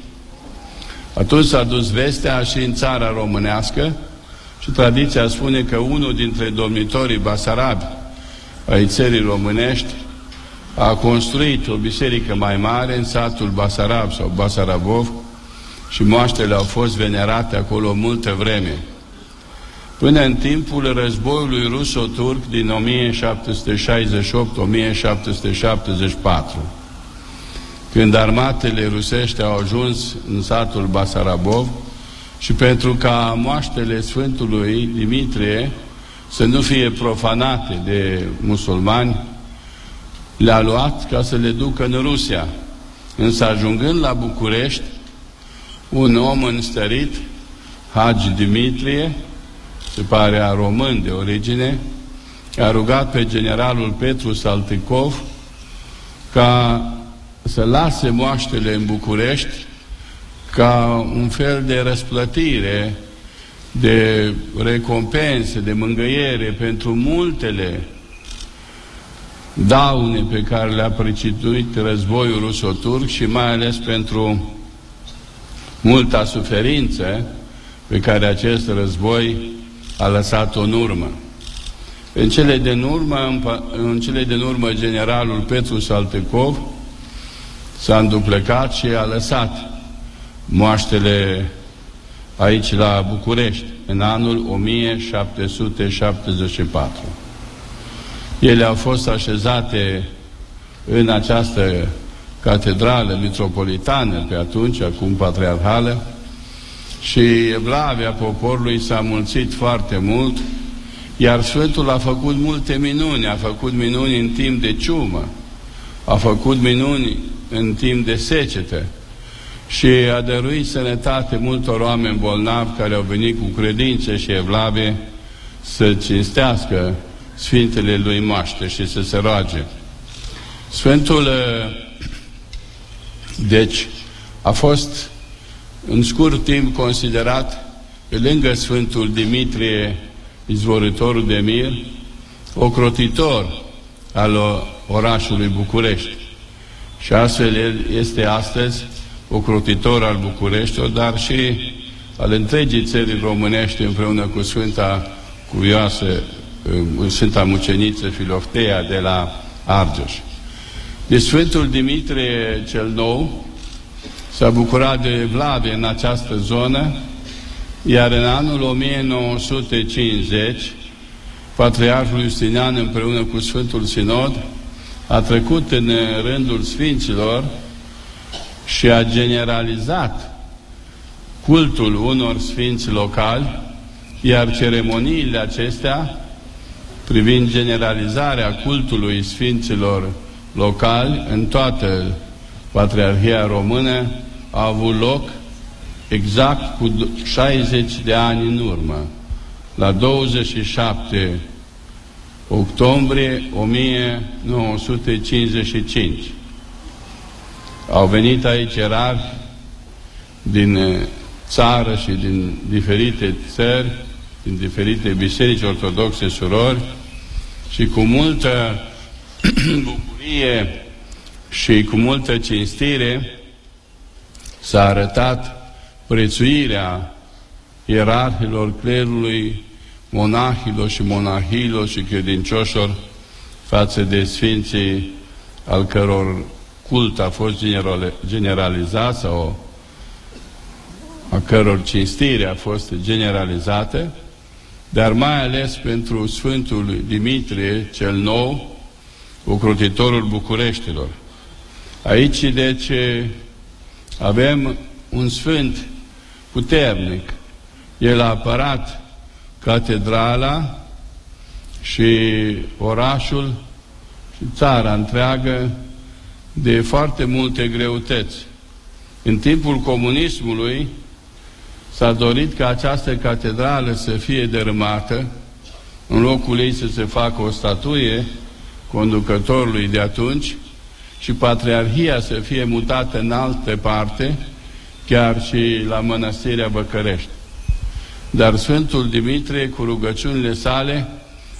Speaker 11: Atunci s-a dus vestea și în țara românească și tradiția spune că unul dintre domnitorii basarabi ai țării românești a construit o biserică mai mare în satul Basarab sau Basarabov și moaștele au fost venerate acolo multă vreme. Până în timpul războiului ruso-turc din 1768-1774, când armatele rusești au ajuns în satul Basarabov și pentru ca moaștele Sfântului Dimitrie să nu fie profanate de musulmani, le-a luat ca să le ducă în Rusia. Însă ajungând la București, un om înstărit, Hagi Dimitrie, se pare a român de origine, a rugat pe generalul Petru Salticov ca să lase moaștele în București ca un fel de răsplătire, de recompense, de mângăiere pentru multele daune pe care le-a precituit războiul ruso-turc și mai ales pentru multa suferință pe care acest război a lăsat-o în urmă. În cele din urmă, în cele din urmă generalul Petru Saltecov s-a înduplecat și a lăsat moaștele aici la București, în anul 1774. Ele au fost așezate în această catedrală metropolitană pe atunci, acum patriarhală, și evlavia poporului s-a mulțit foarte mult, iar Sfântul a făcut multe minuni, a făcut minuni în timp de ciumă, a făcut minuni în timp de secetă și a dăruit sănătate multor oameni bolnavi care au venit cu credințe și evlave să cinstească Sfintele lui Maște și să se roage. Sfântul, uh, deci, a fost în scurt timp considerat, pe lângă Sfântul Dimitrie, izvorătorul de mir, ocrotitor al orașului București. Și astfel el este astăzi ocrotitor al București, dar și al întregii țării românești împreună cu Sfânta Cuvioasă, uh, Sfânta Muceniță Filoftea de la Argeș. De Sfântul Dimitrie cel Nou s-a bucurat de vlave în această zonă, iar în anul 1950, Patriarhul Justinian împreună cu Sfântul Sinod a trecut în rândul Sfinților și a generalizat cultul unor sfinți locali, iar ceremoniile acestea, privind generalizarea cultului sfinților locali în toată Patriarhia Română, a avut loc exact cu 60 de ani în urmă, la 27 octombrie 1955. Au venit aici erari din eh, țară și din diferite țări, din diferite biserici ortodoxe surori și cu multă bucurie și cu multă cinstire s-a arătat prețuirea ierarhilor clerului, monahilor și monahilor și credincioșilor față de sfinții al căror cult a fost generalizat sau a căror cinstire a fost generalizată, dar mai ales pentru Sfântul Dimitrie cel Nou, ocrotitorul Bucureștilor. Aici, deci, avem un sfânt puternic. El a apărat catedrala și orașul și țara întreagă de foarte multe greutăți. În timpul comunismului s-a dorit ca această catedrală să fie dărâmată, în locul ei să se facă o statuie conducătorului de atunci și Patriarhia să fie mutată în alte parte, chiar și la Mănăstirea Băcărești. Dar Sfântul Dimitrie, cu rugăciunile sale,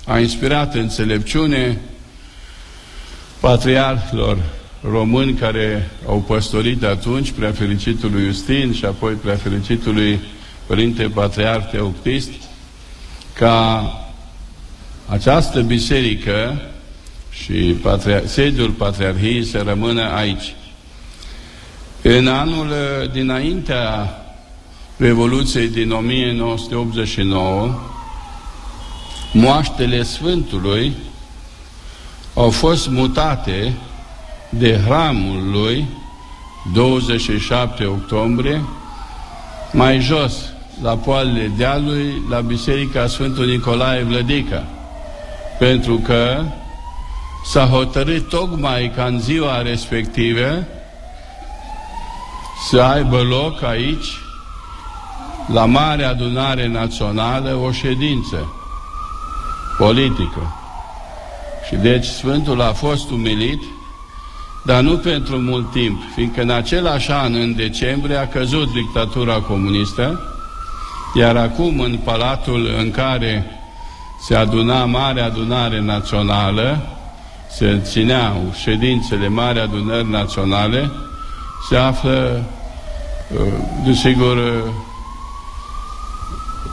Speaker 11: a inspirat înțelepciune patriarhilor români care au păstorit atunci, preafericitului Justin și apoi preafericitului Părinte Patriarh Teoctist, ca această biserică și patria sediul Patriarhiei să rămână aici. În anul dinaintea Revoluției din 1989, moaștele Sfântului au fost mutate de hramul lui 27 octombrie mai jos, la poalele dealului, la Biserica Sfântul Nicolae Vlădica, pentru că s-a hotărât tocmai ca în ziua respectivă să aibă loc aici, la Mare Adunare Națională, o ședință politică. Și deci Sfântul a fost umilit, dar nu pentru mult timp, fiindcă în același an, în decembrie, a căzut dictatura comunistă, iar acum în palatul în care se aduna Mare Adunare Națională, se țineau ședințele Mare Adunări Naționale, se află, uh, desigur, uh,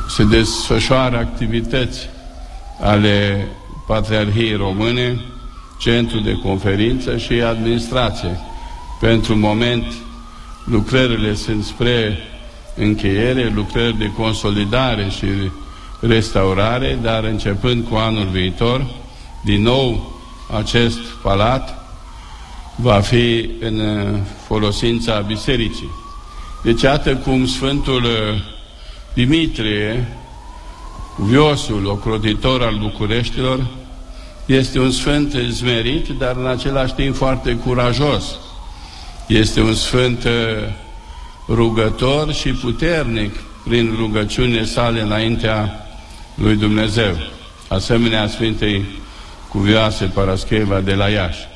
Speaker 11: se desfășoară activități ale Patriarhiei Române, centru de conferință și administrație. Pentru moment, lucrările sunt spre încheiere, lucrări de consolidare și restaurare, dar începând cu anul viitor, din nou acest palat va fi în folosința bisericii. Deci, iată cum Sfântul Dimitrie, viosul, ocrotitor al Bucureștilor, este un sfânt zmerit, dar în același timp foarte curajos. Este un sfânt uh, rugător și puternic prin rugăciunile sale înaintea lui Dumnezeu. Asemenea Sfintei Cuvioase Parascheva de la Iași.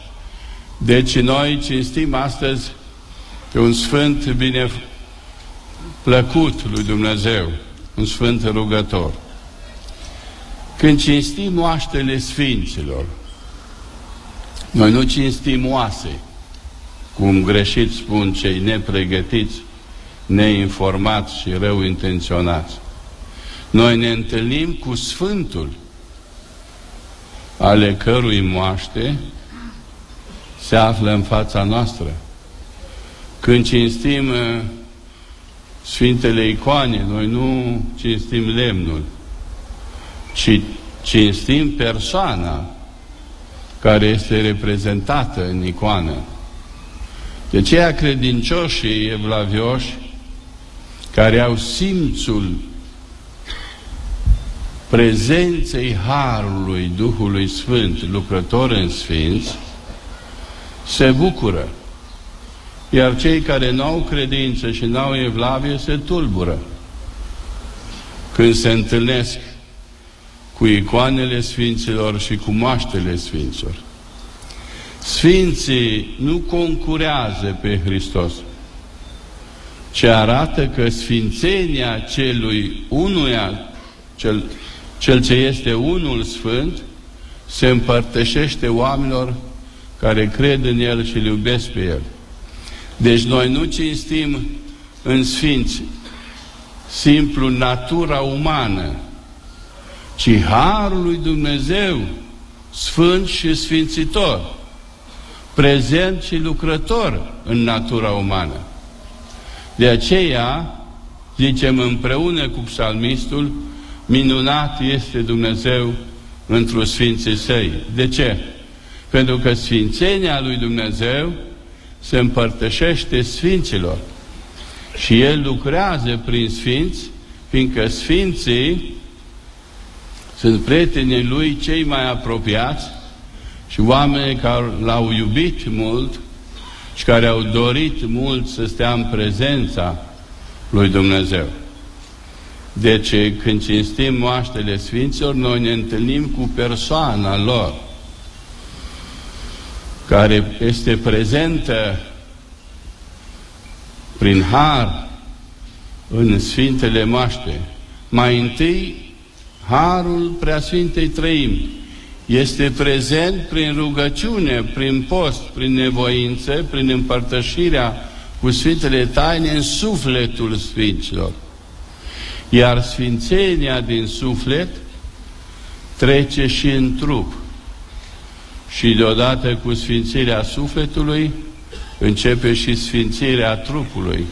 Speaker 11: Deci noi cinstim astăzi pe un sfânt bine plăcut lui Dumnezeu, un sfânt rugător. Când cinstim oaștele Sfinților, noi nu cinstim oase, cum greșit spun cei nepregătiți, neinformați și rău intenționați. Noi ne întâlnim cu Sfântul, ale cărui moaște se află în fața noastră. Când cinstim uh, Sfintele icoane, noi nu cinstim lemnul, ci cinstim persoana care este reprezentată în icoană. De aceea credincioșii evlavioși care au simțul prezenței Harului Duhului Sfânt, lucrător în Sfinți, se bucură. Iar cei care nu au credință și nu au evlavie se tulbură când se întâlnesc cu icoanele Sfinților și cu maștele Sfinților. Sfinții nu concurează pe Hristos, ci arată că sfințenia celui unuia, cel, cel ce este unul sfânt, se împărtășește oamenilor care cred în El și îl iubesc pe El. Deci noi nu cinstim în sfinți simplu natura umană, ci Harul lui Dumnezeu, sfânt și sfințitor, prezent și lucrător în natura umană. De aceea, zicem împreună cu psalmistul, minunat este Dumnezeu într-o sfinții săi. De ce? Pentru că sfințenia lui Dumnezeu se împărtășește sfinților și El lucrează prin sfinți, fiindcă sfinții sunt prietenii lui cei mai apropiați și oameni care l-au iubit mult și care au dorit mult să stea în prezența lui Dumnezeu. Deci, când cinstim moaștele Sfinților, noi ne întâlnim cu persoana lor. care este prezentă prin har în Sfintele Maște. Mai întâi, harul Preasfintei Trăimi este prezent prin rugăciune, prin post, prin nevoință, prin împărtășirea cu Sfintele Taine în sufletul Sfinților. Iar Sfințenia din suflet trece și în trup. Și deodată cu sfințirea sufletului începe și sfințirea trupului.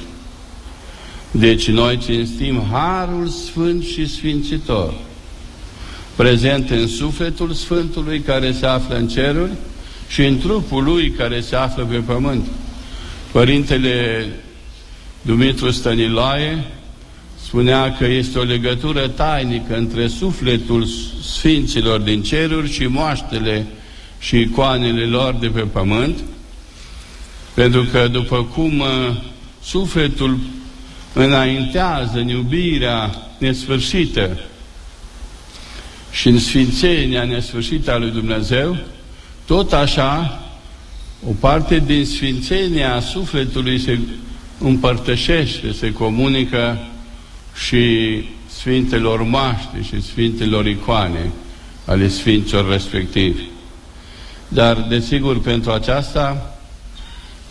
Speaker 11: Deci noi cinstim Harul Sfânt și Sfințitor, prezent în sufletul Sfântului care se află în ceruri și în trupul lui care se află pe pământ. Părintele Dumitru Stăniloae spunea că este o legătură tainică între sufletul Sfinților din ceruri și moaștele și icoanele lor de pe pământ, pentru că după cum uh, sufletul înaintează în iubirea nesfârșită și în sfințenia nesfârșită a lui Dumnezeu, tot așa, o parte din sfințenia sufletului se împărtășește, se comunică și Sfintelor Maște și Sfintelor Icoane ale Sfinților respectivi. Dar, desigur, pentru aceasta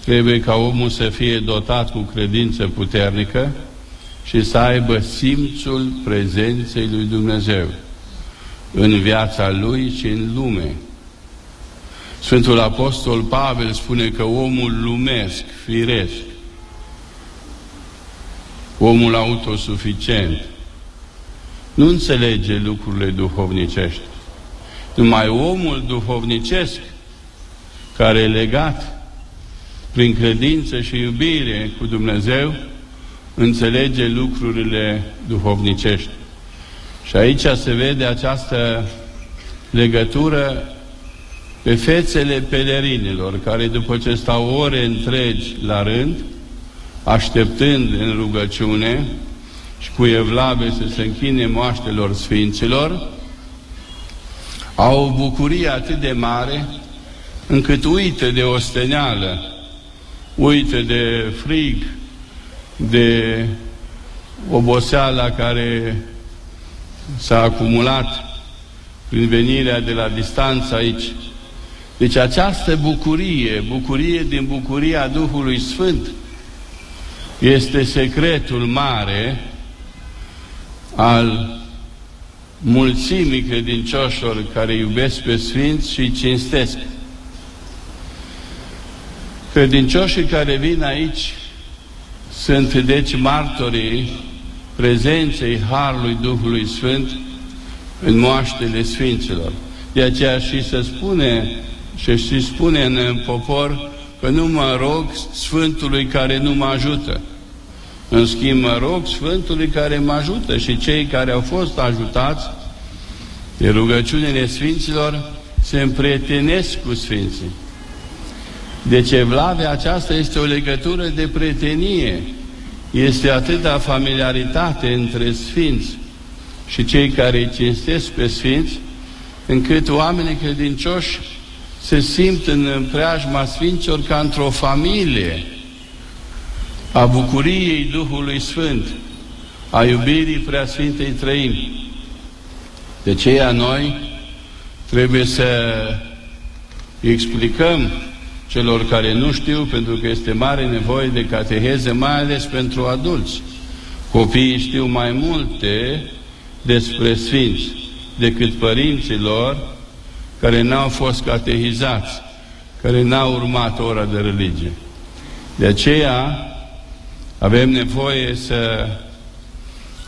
Speaker 11: trebuie ca omul să fie dotat cu credință puternică și să aibă simțul prezenței lui Dumnezeu în viața lui și în lume. Sfântul Apostol Pavel spune că omul lumesc, firesc, omul autosuficient, nu înțelege lucrurile duhovnicești. Numai omul duhovnicesc, care e legat prin credință și iubire cu Dumnezeu, înțelege lucrurile duhovnicești. Și aici se vede această legătură pe fețele pelerinilor, care după ce stau ore întregi la rând, așteptând în rugăciune și cu evlave să se închine moaștelor Sfinților, au o bucurie atât de mare încât uită de osteneală, uită de frig, de oboseala care s-a acumulat prin venirea de la distanță aici. Deci această bucurie, bucurie din bucuria Duhului Sfânt, este secretul mare al mulțimii credincioșilor care iubesc pe Sfinți și cinstesc. Credincioșii care vin aici sunt deci martorii prezenței Harului Duhului Sfânt în moaștele Sfinților. De aceea și se spune și se spune în popor că nu mă rog Sfântului care nu mă ajută. În schimb, mă rog Sfântului care mă ajută și cei care au fost ajutați de rugăciunile Sfinților se împrietenesc cu Sfinții. Deci evlavia aceasta este o legătură de prietenie. Este atâta familiaritate între Sfinți și cei care îi cinstesc pe Sfinți, încât oamenii credincioși se simt în preajma Sfinților ca într-o familie a bucuriei Duhului Sfânt, a iubirii Preasfintei Trăimi. De aceea noi trebuie să explicăm celor care nu știu, pentru că este mare nevoie de cateheze, mai ales pentru adulți. Copiii știu mai multe despre Sfinți decât părinții lor care n-au fost catehizați, care n-au urmat ora de religie. De aceea avem nevoie să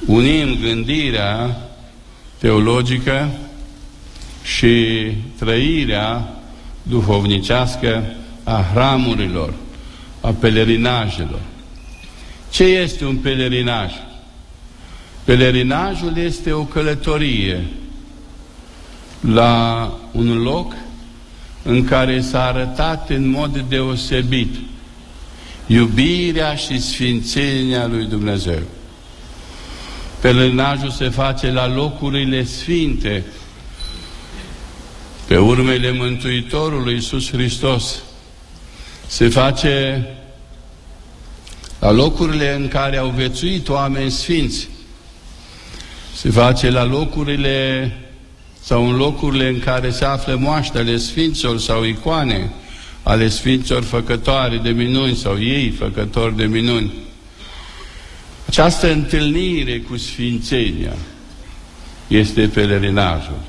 Speaker 11: unim gândirea teologică și trăirea duhovnicească a hramurilor, a pelerinajelor. Ce este un pelerinaj? Pelerinajul este o călătorie la un loc în care s-a arătat în mod deosebit iubirea și sfințenia lui Dumnezeu. Pelerinajul se face la locurile sfinte, pe urmele Mântuitorului Iisus Hristos, se face la locurile în care au vețuit oameni sfinți, se face la locurile sau în locurile în care se află moaștele sfinților sau icoane ale sfinților făcătoare de minuni sau ei făcători de minuni. Această întâlnire cu Sfințenia este pelerinajul.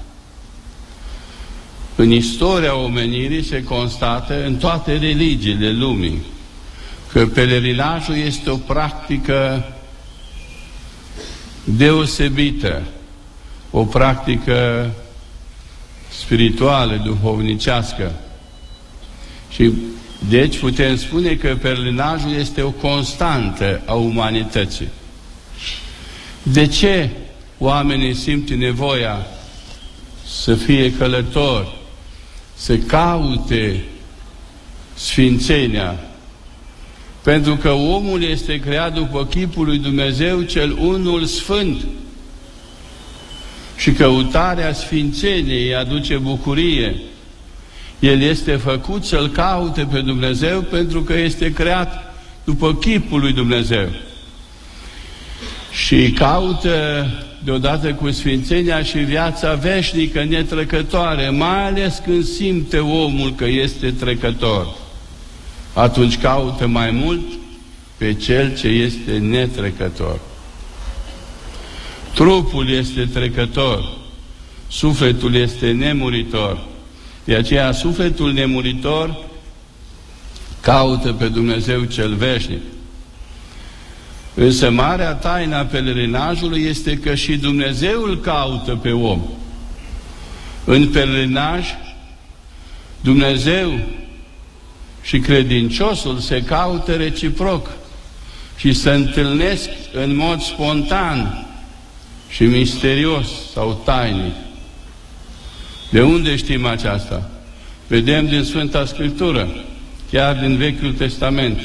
Speaker 11: În istoria omenirii se constată în toate religiile lumii că pelerinajul este o practică deosebită, o practică spirituală, duhovnicească. Și deci putem spune că pelerinajul este o constantă a umanității. De ce oamenii simt nevoia să fie călători, să caute sfințenia? Pentru că omul este creat după chipul lui Dumnezeu cel unul sfânt. Și căutarea sfințeniei aduce bucurie. El este făcut să-L caute pe Dumnezeu pentru că este creat după chipul lui Dumnezeu. Și caută deodată cu sfințenia și viața veșnică netrecătoare, mai ales când simte omul că este trecător. Atunci caută mai mult pe cel ce este netrecător. Trupul este trecător, sufletul este nemuritor. De aceea sufletul nemuritor caută pe Dumnezeu cel veșnic. Însă marea taina pelerinajului este că și Dumnezeu îl caută pe om. În pelerinaj, Dumnezeu și credinciosul se caută reciproc și se întâlnesc în mod spontan și misterios sau tainic. De unde știm aceasta? Vedem din Sfânta Scriptură, chiar din Vechiul Testament.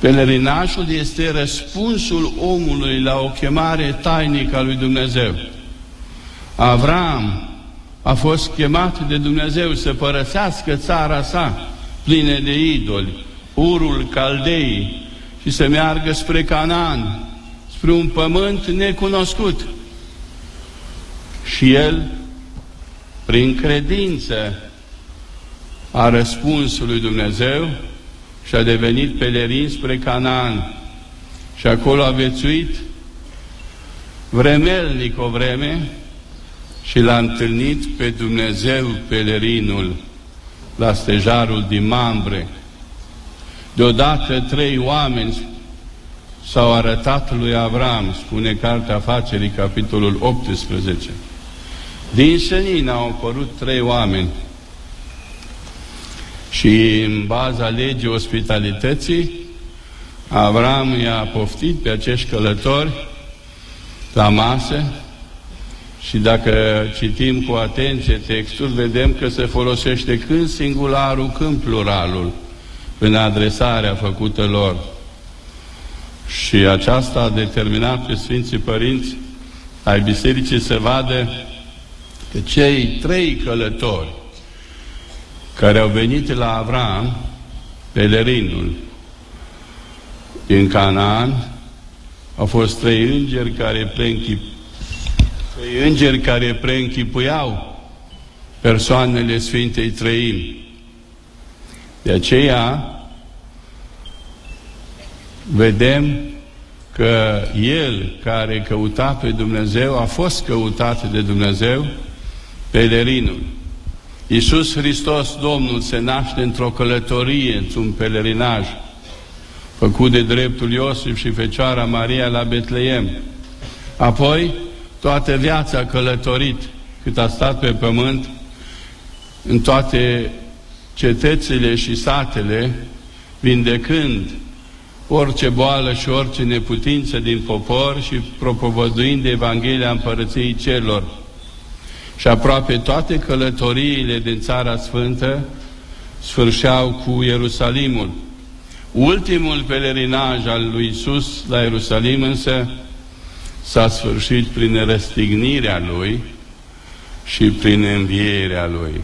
Speaker 11: Pelerinajul este răspunsul omului la o chemare tainică a lui Dumnezeu. Avram a fost chemat de Dumnezeu să părăsească țara sa plină de idoli, urul Caldei și să meargă spre Canaan, spre un pământ necunoscut. Și el, prin credință, a răspuns lui Dumnezeu și a devenit pelerin spre Canaan. Și acolo a vețuit vremelnic o vreme și l-a întâlnit pe Dumnezeu pelerinul la stejarul din Mambre. Deodată trei oameni s-au arătat lui Avram, spune Cartea Afacerii, capitolul 18. Din senin au apărut trei oameni și în baza legii ospitalității, Avram i-a poftit pe acești călători la masă și dacă citim cu atenție textul, vedem că se folosește când singularul, când pluralul în adresarea făcută lor. Și aceasta a determinat pe Sfinții Părinți ai Bisericii să vadă că cei trei călători care au venit la Avram, pelerinul, din Canaan, au fost trei îngeri care preînchip, trei îngeri care preînchipuiau persoanele Sfintei Trăimi. De aceea, vedem că El care căuta pe Dumnezeu a fost căutat de Dumnezeu pelerinul. Iisus Hristos, Domnul, se naște într-o călătorie, într-un pelerinaj, făcut de dreptul Iosif și Fecioara Maria la Betleem. Apoi, toată viața a călătorit, cât a stat pe pământ, în toate cetățile și satele, vindecând orice boală și orice neputință din popor și propovăduind Evanghelia Împărăției Celor. Și aproape toate călătoriile din Țara Sfântă sfârșeau cu Ierusalimul. Ultimul pelerinaj al lui Isus la Ierusalim însă s-a sfârșit prin răstignirea lui, și prin învierea Lui.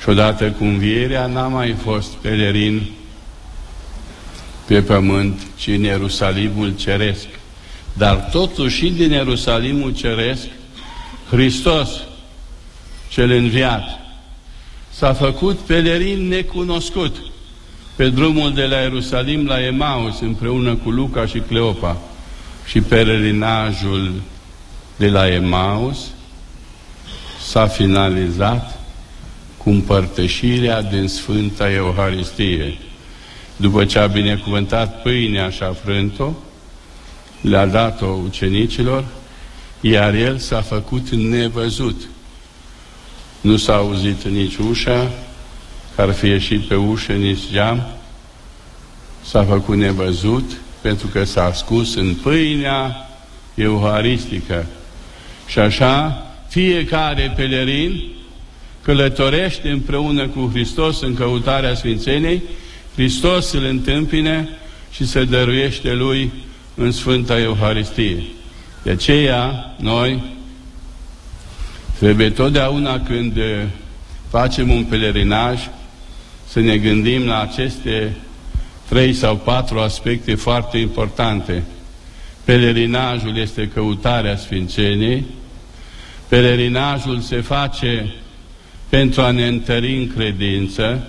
Speaker 11: Și odată cu învierea n-a mai fost pelerin pe pământ, ci în Ierusalimul Ceresc. Dar totuși și din Ierusalimul Ceresc, Hristos, cel înviat, s-a făcut pelerin necunoscut pe drumul de la Ierusalim la Emaus împreună cu Luca și Cleopa și pelerinajul de la Emaus s-a finalizat cu împărtășirea din Sfânta Euharistie. După ce a binecuvântat pâinea și a frânt-o, le-a dat-o ucenicilor, iar el s-a făcut nevăzut. Nu s-a auzit nici ușa, că ar fi ieșit pe ușă, nici geam, s-a făcut nevăzut, pentru că s-a ascuns în pâinea euharistică. Și așa, fiecare pelerin călătorește împreună cu Hristos în căutarea Sfințenei, Hristos îl întâmpine și se dăruiește Lui în Sfânta Euharistie. De aceea, noi trebuie totdeauna când facem un pelerinaj să ne gândim la aceste trei sau patru aspecte foarte importante. Pelerinajul este căutarea Sfințeniei, pelerinajul se face pentru a ne întări în credință,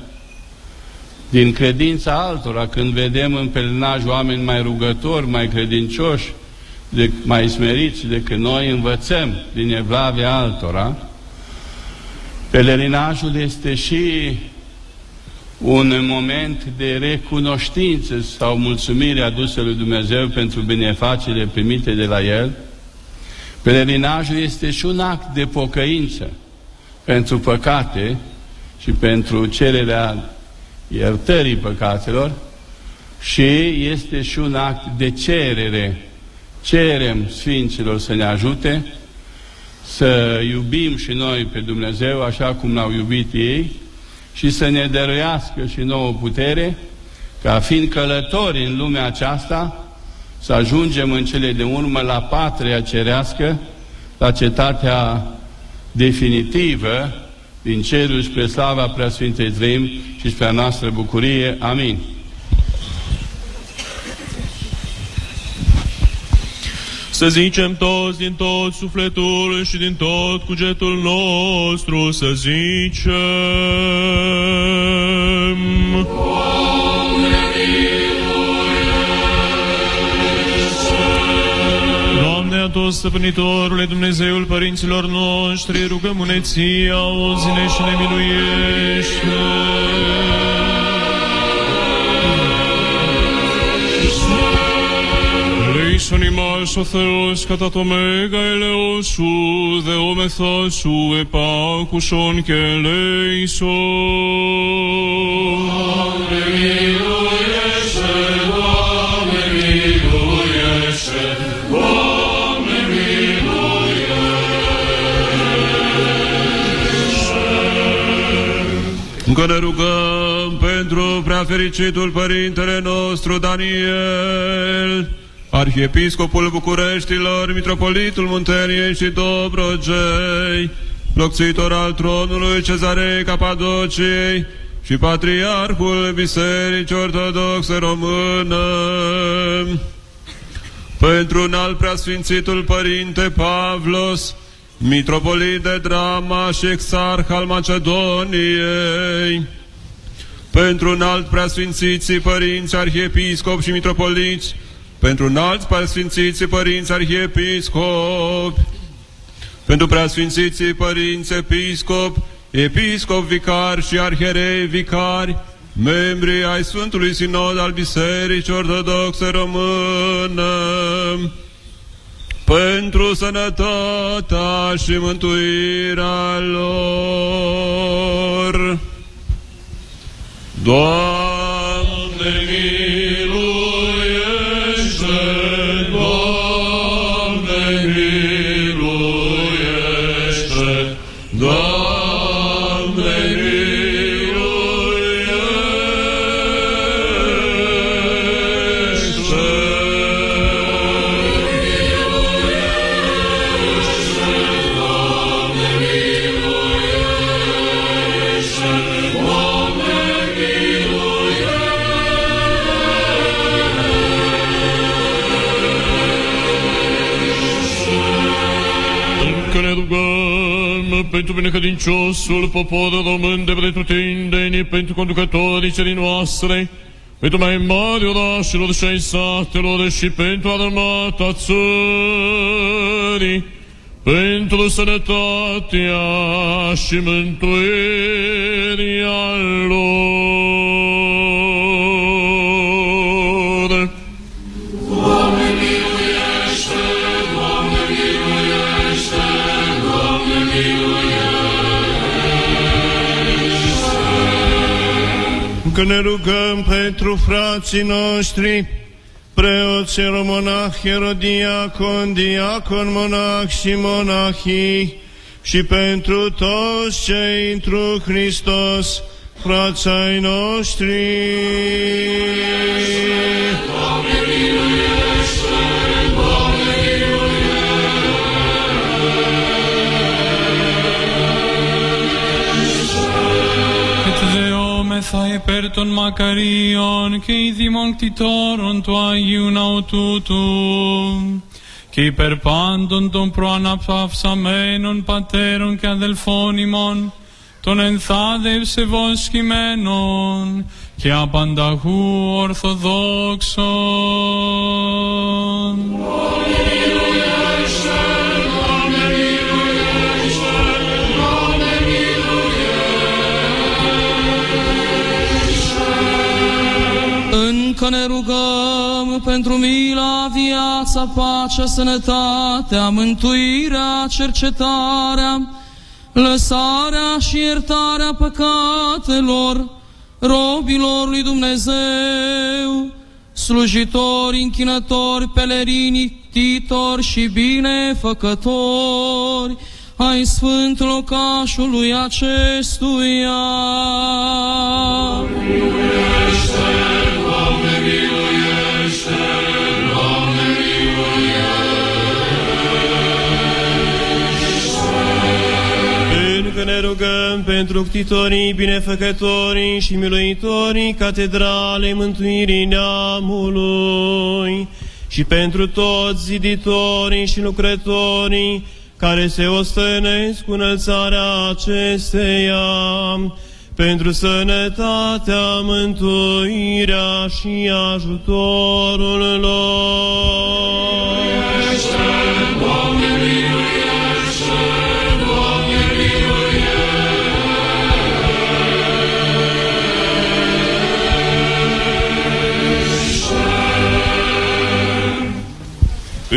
Speaker 11: din credința altora, când vedem în pelinaj oameni mai rugători, mai credincioși, de, mai smeriți decât noi, învățăm din evlavia altora. Pelerinajul este și un moment de recunoștință sau mulțumire adusă lui Dumnezeu pentru binefacerile primite de la El. Pelerinajul este și un act de pocăință pentru păcate și pentru cererea iertării păcatelor și este și un act de cerere. Cerem Sfinților să ne ajute să iubim și noi pe Dumnezeu așa cum l-au iubit ei și să ne dăruiască și nouă putere ca fiind călători în lumea aceasta să ajungem în cele de urmă la patria cerească, la cetatea definitivă din cerul spre slava Preasfintei Trăim și spre a noastră bucurie. Amin.
Speaker 1: Să zicem toți din tot sufletul și din tot cugetul nostru, să zicem... Doamne, tot stăpânitorule Dumnezeul părinților noștri, rugăm-ne ție, auzi-ne și ne miluiește. Ελέησον ημάς ο Θεός κατά το μέγα ελεός σου, δεόμεθα σου επάκουσον και ελέησον.
Speaker 3: Încă Pentru preafericitul Părintele nostru Daniel, Arhiepiscopul Bucureștilor, Mitropolitul Munteniei și Dobrogei, locțitor al tronului Cezarei Capadociei și Patriarhul Bisericii Ortodoxe Română, pentru un alt preasfințitul Părinte Pavlos, Mitropolit de Drama și Exarh al Macedoniei, pentru un alt preasfințiții părinți arhiepiscopi și mitropoliți, pentru un alt preasfințiții părinți arhiepiscopi, pentru preasfințiții părinți episcop, episcop vicar și arhierei vicari, membrii ai Sfântului Sinod al Bisericii Ortodoxe Română, pentru sănătatea și mântuirea lor. Doamne
Speaker 8: pentru binecădinciosul popor român de pretutindeni, pentru conducătorii cerii noastre, pentru mai mari orașelor și ai satelor și pentru armata țării, pentru sănătatea și mântuirea lor.
Speaker 9: Că ne rugăm pentru frații noștri, preoți, eromonah, erodiacon, diacon, monah și monahii, și pentru toți cei întru Hristos, frații ai noștri.
Speaker 1: Doamne
Speaker 5: υπέρ των μακαρίων και ειδήμων κτητόρων του Αγίου Ναού τούτου και υπέρ πάντων των προαναπαυσαμένων πατέρων και αδελφών ημών των ενθάδευσε βοσκημένων και απανταχού ορθοδόξων.
Speaker 7: Încă pentru mila, viața, pacea, sănătatea, mântuirea, cercetarea, lăsarea și iertarea păcatelor robilor lui Dumnezeu, slujitori, închinători, pelerini, titori și binefăcători ai sfânt locașului acestuia.
Speaker 1: Doamne miluiește, Doamne
Speaker 9: Pentru că ne rugăm pentru ctitorii, binefăcătorii și miluitorii catedralei mântuirii neamului și pentru toți ziditorii și lucrătorii care se ostănesc cu înălțarea acesteia, pentru sănătatea, mântuirea și ajutorul lor.
Speaker 1: Doamne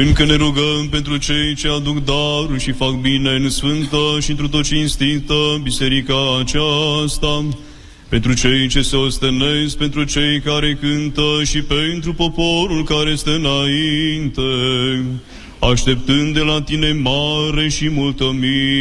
Speaker 3: Încă ne rugăm pentru cei ce aduc daruri și fac bine în sfântă și într tot cinstită biserica aceasta, pentru cei ce se ostenesc, pentru cei care cântă și pentru poporul care este înainte, așteptând de la tine mare și multă milă.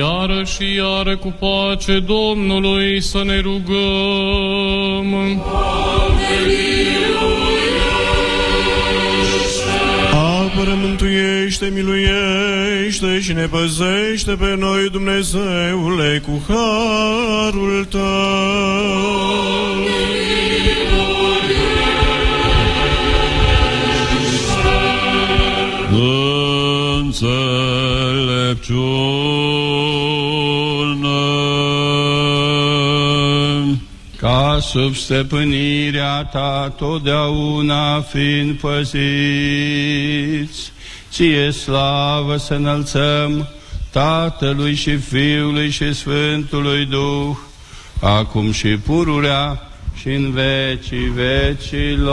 Speaker 8: Iară și iară cu pace Domnului să ne rugăm.
Speaker 9: Apără, mântuiește, miluiește și ne păzește pe noi, Dumnezeule, cu harul Tău.
Speaker 11: Înțelepciune, ca sub stăpânirea ta totdeauna fiind păziți, ție slavă să înălțăm Tatălui și Fiului și Sfântului Duh, acum și pururea și în vecii vecilor.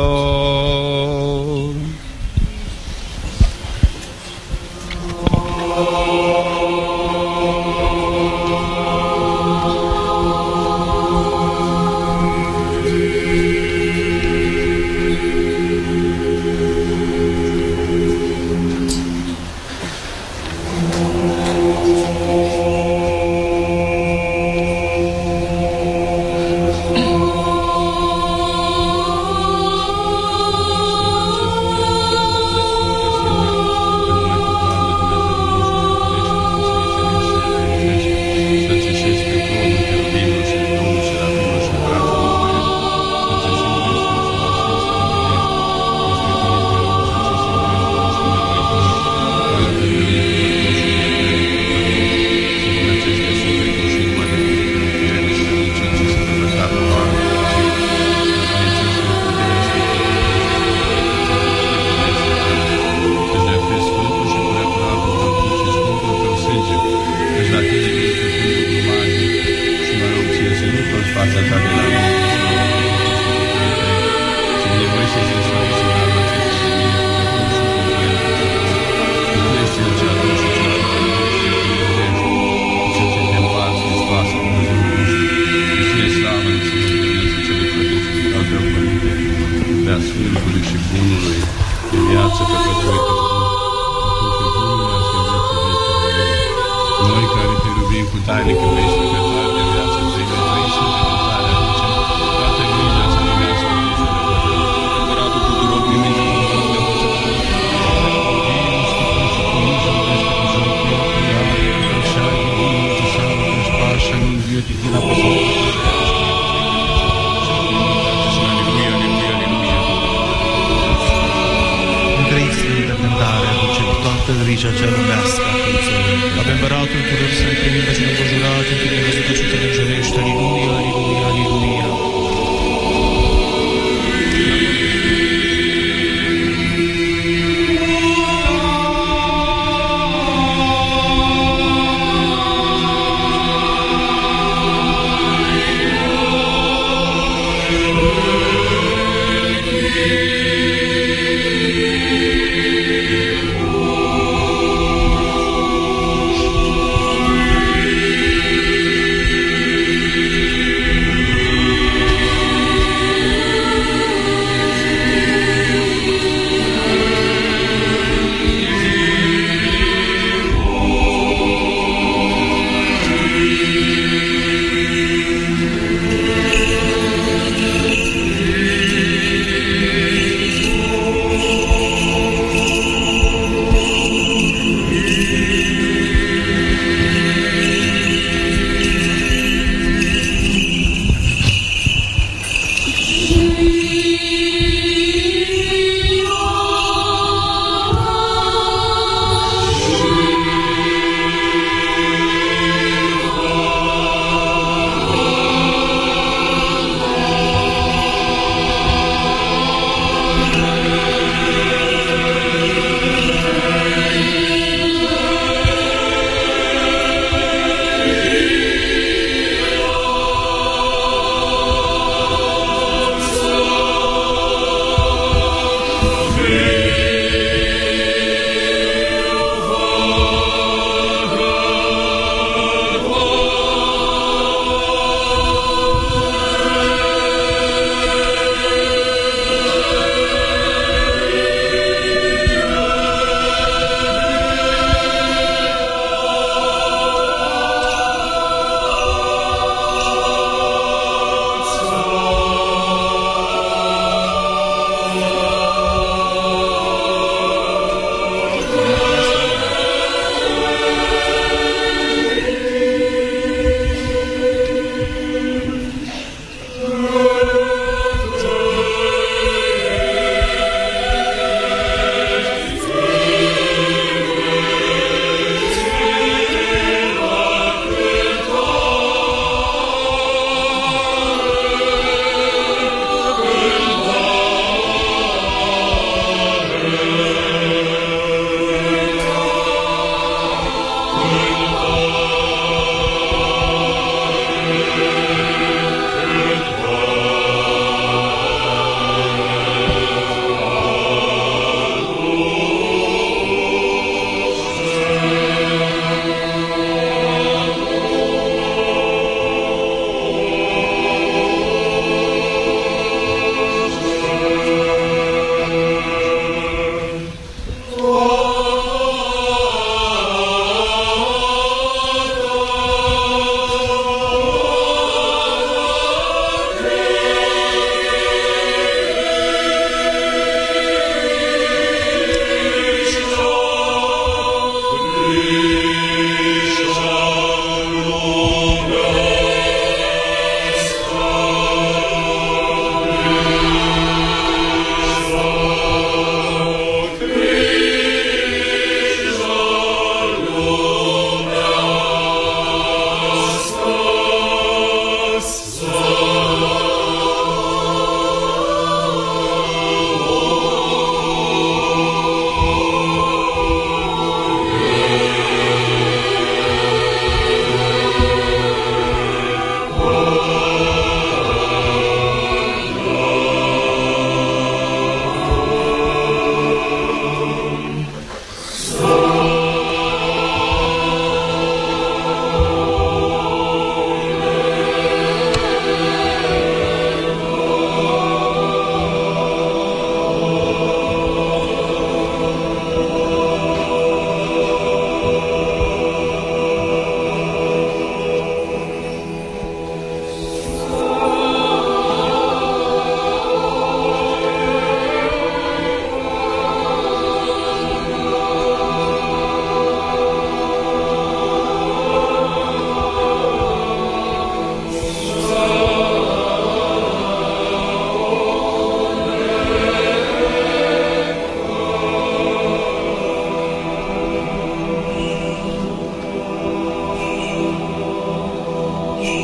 Speaker 11: Oh.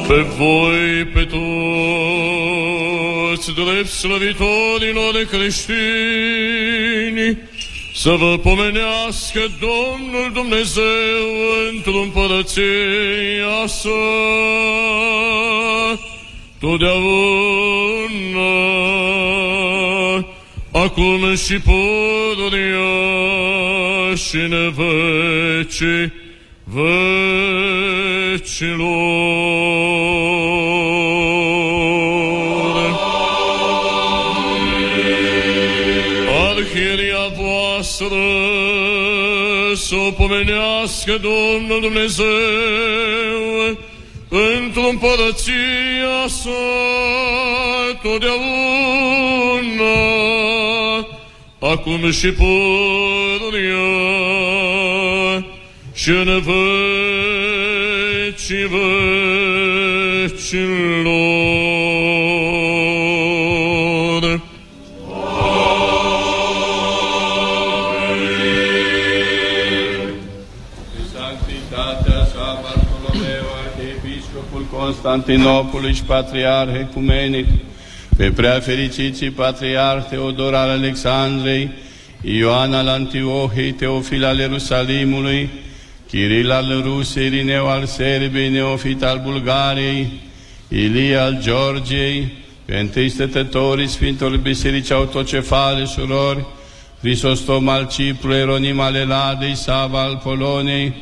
Speaker 11: Pe
Speaker 8: voi, pe toți, drept slăvitorilor de creștini, să vă pomenească Domnul Dumnezeu într-o împărăția sa, totdeauna, acum și pururia și în vecii vecilor. Arhieria voastră să o pomenească Domnul Dumnezeu într-o împărăția sa totdeauna, acum și pururia și în vecii vecilor.
Speaker 11: Sanctitatea sa, Bartolomeu, Arhiepiscopul Constantinopolului și Patriarh Ecumenic, pe prea fericiții Patriarh Teodor al Alexandrei, Ioan al Antiohiei, Teofil al Ierusalimului, Chiril al Rusiei, Irineu al Serbiei, Neofit al Bulgariei, Ilie al Georgiei, pe întâi stătătorii Sfintului Biserici Autocefale, surori, Crisostom al Ciprului, Eronim al Eladei, Sava al Poloniei,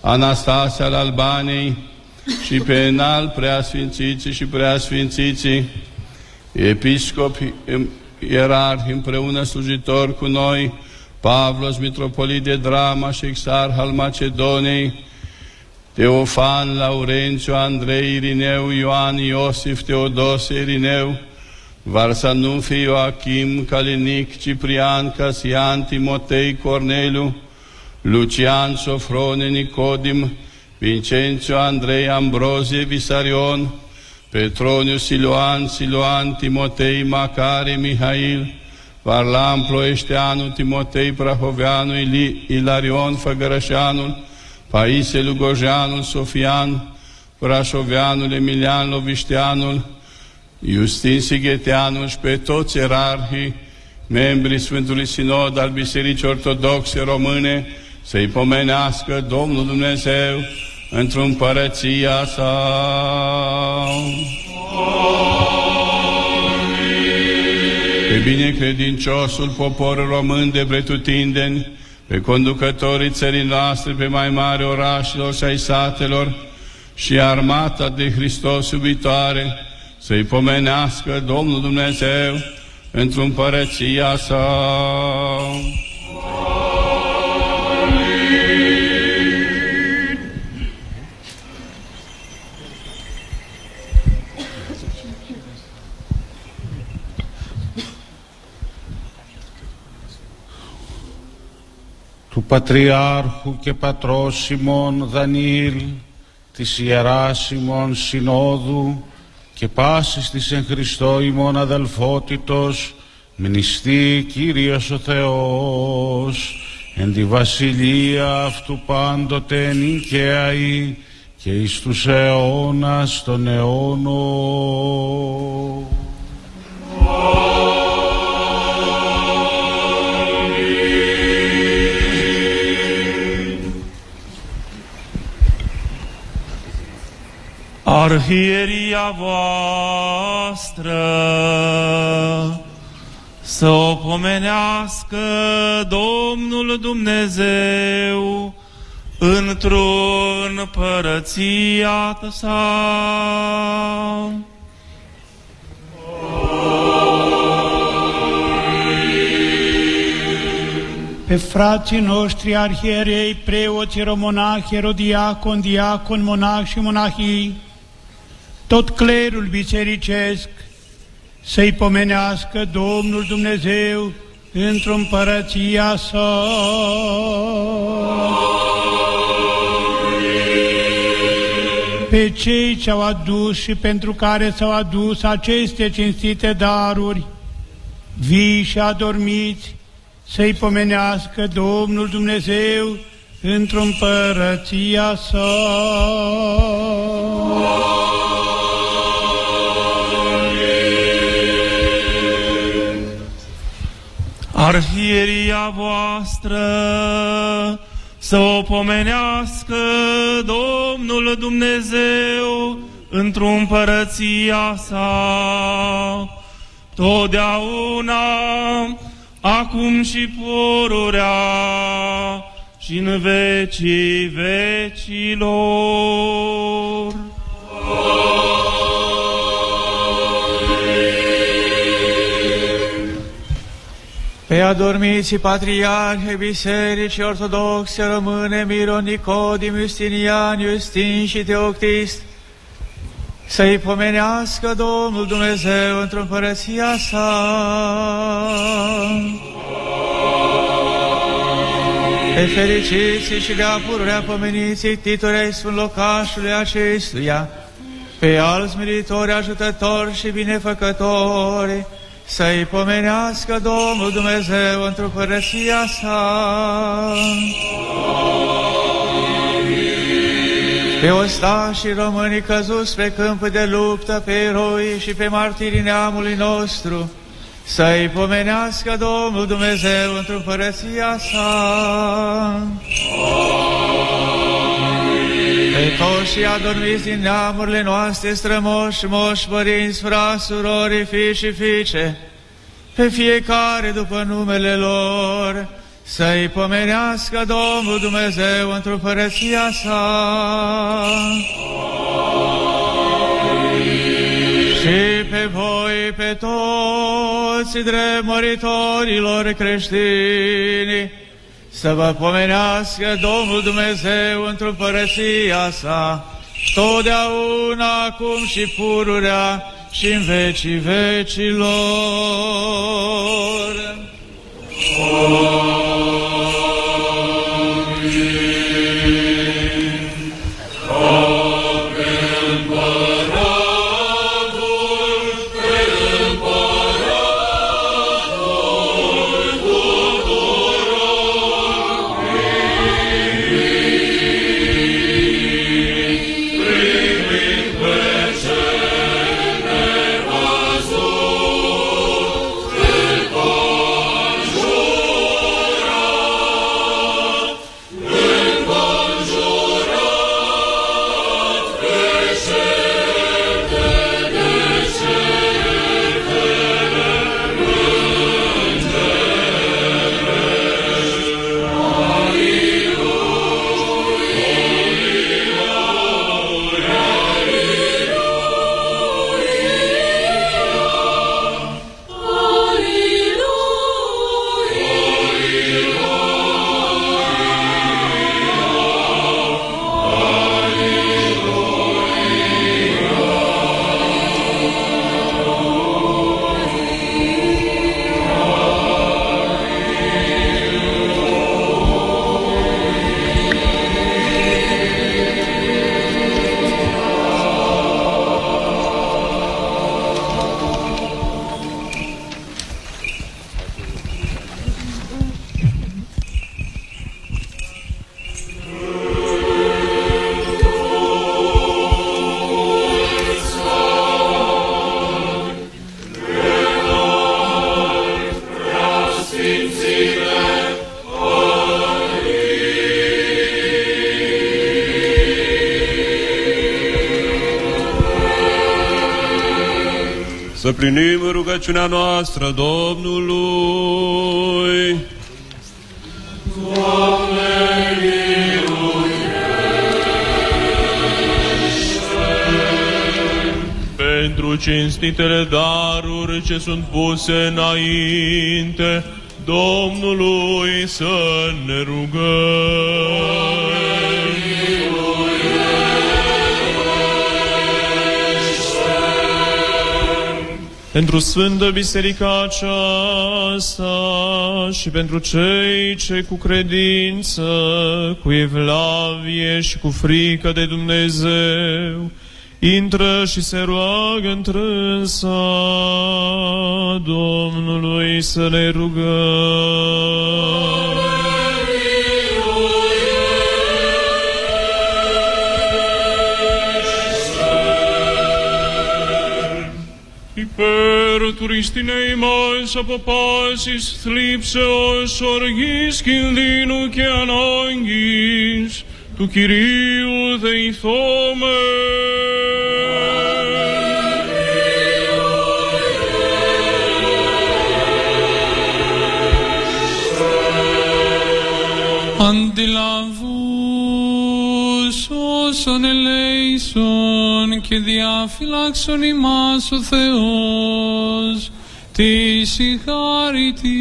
Speaker 11: Anastasia al Albanei și pe înalt preasfințiții și preasfințiții, episcopi, ierarhi împreună slujitori cu noi, Pavlos, mitropolit de Drama și exarh al Macedoniei, Teofan, Laurențiu, Andrei, Irineu, Ioan, Iosif, Teodosie, Irineu, Varsanufi, Joachim, Calinic, Ciprian, Casian, Timotei, Corneliu, Lucian, Sofrone, Nicodim, Vincențiu, Andrei, Ambrozie, Visarion, Petroniu, Siluan, Siluan, Timotei, Macare, Mihail, Varlam, Ploieșteanu, Timotei, Prahoveanu, Ili, Ilarion, Făgărășeanul, Paisie, Lugojeanul, Sofian, Brașoveanul, Emilian, Lovișteanul, Justin Sigheteanul și pe toți erarhii, membrii Sfântului Sinod al Bisericii Ortodoxe Române, să-i pomenească Domnul Dumnezeu într-o împărăția sa. Pe binecredinciosul popor român de pretutindeni, pe conducătorii țării noastre, pe mai mari orașelor și ai satelor și armata de Hristos iubitoare, să-i pomenească Domnul Dumnezeu într-o împărăția sa.
Speaker 12: Του Πατριάρχου και Πατρός Σιμών Δανιήλ, της Ιεράς ημών Συνόδου και πάσης της εν Χριστώ ημών αδελφότητος, μνηστεί Κύριος ο Θεός, εν τη βασιλεία αυτού πάντοτε νικαίαη και εις τους αιώνας των αιώνων.
Speaker 4: Arhieria voastră să o pomenească Domnul Dumnezeu într-o împărăția sa.
Speaker 14: pe frații noștri arhierei, preoți, romonahi, erodiacon, diacon, monah și monahii, tot clerul bisericesc, să-i pomenească Domnul Dumnezeu într-o împărăția sa. Pe cei ce au adus și pentru care s-au adus aceste cinstite daruri, vii și adormiți, să-i pomenească Domnul Dumnezeu într-o împărăția sa.
Speaker 4: Arhieria voastră să o pomenească Domnul Dumnezeu într-o împărăția sa, totdeauna, acum și pururea și în vecii vecilor.
Speaker 15: Pe adormiții patriarhe Bisericii Ortodoxe rămâne Miron Nicodim, Justinian, Justin și Teoctist, să-i pomenească Domnul Dumnezeu într-o împărăția sa. Pe fericiții și de apururea pomeniții titorei sunt locașului acestuia, pe alți militori ajutători și binefăcători, să-i pomenească Domnul Dumnezeu într-o părăsia sa. Pe ostașii românii căzuți pe câmp de luptă, pe eroi și pe martirii neamului nostru, să-i pomenească Domnul Dumnezeu într-o părăsia sa. Pe toți și adormiți din neamurile noastre, strămoși, moși, părinți, frați, surori, fii și fiice, pe fiecare după numele lor, să-i pomenească Domnul Dumnezeu într-o părăția sa. Și pe voi, pe toți drept măritorilor creștini, să vă pomenească Domnul Dumnezeu într-o părăția sa, totdeauna, acum și pururea și în vecii vecilor.
Speaker 3: Să plinim rugăciunea noastră Domnului.
Speaker 6: Pentru cinstitele daruri ce sunt puse înainte Domnului să ne rugăm. Pentru Sfântă Biserica aceasta și pentru cei ce cu credință, cu evlavie și cu frică de Dumnezeu intră și se roagă întrânsa Domnului să ne rugăm.
Speaker 8: Υπέρ στην ημάς από πάσης θλίψεως, οργής, κινδύνου και ανάγκης, του Κυρίου
Speaker 5: δεηθώμεν. ελέησον και διαφυλάξον ημάς ο Θεός τη συγχάρητη.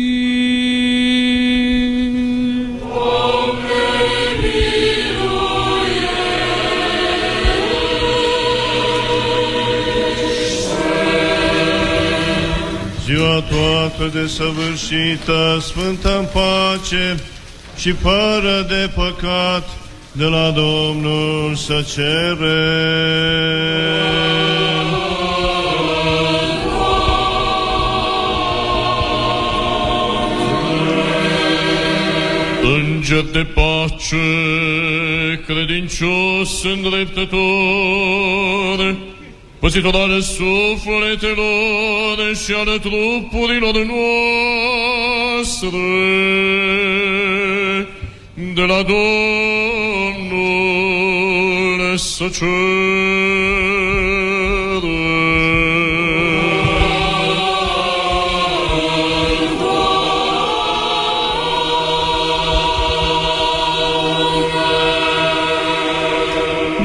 Speaker 9: Ziua toată desăvârșită, sfântă în pace și fără de păcat, de la Domnul să cerem.
Speaker 8: Înger de pace, credincios îndreptător, păzitor ale sufletelor și ale trupurilor noastre, de la Domnul să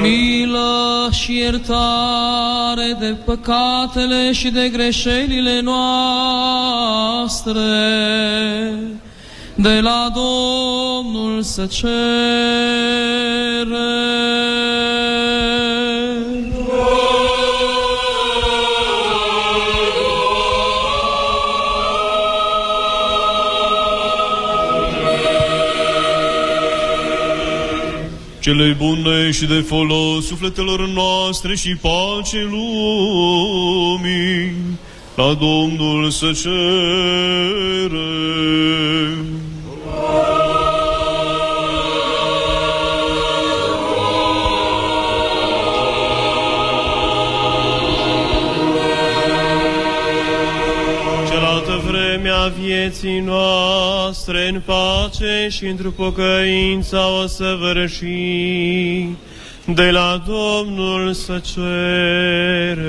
Speaker 7: Milă și iertare de păcatele și de greșelile noastre, de la Domnul să cerem.
Speaker 9: Cele bune și de folos sufletelor noastre și pace lumii, la Domnul să cerem. Vreme a vieții noastre în pace și într-o pocăința o să vărăși de la Domnul să cerem.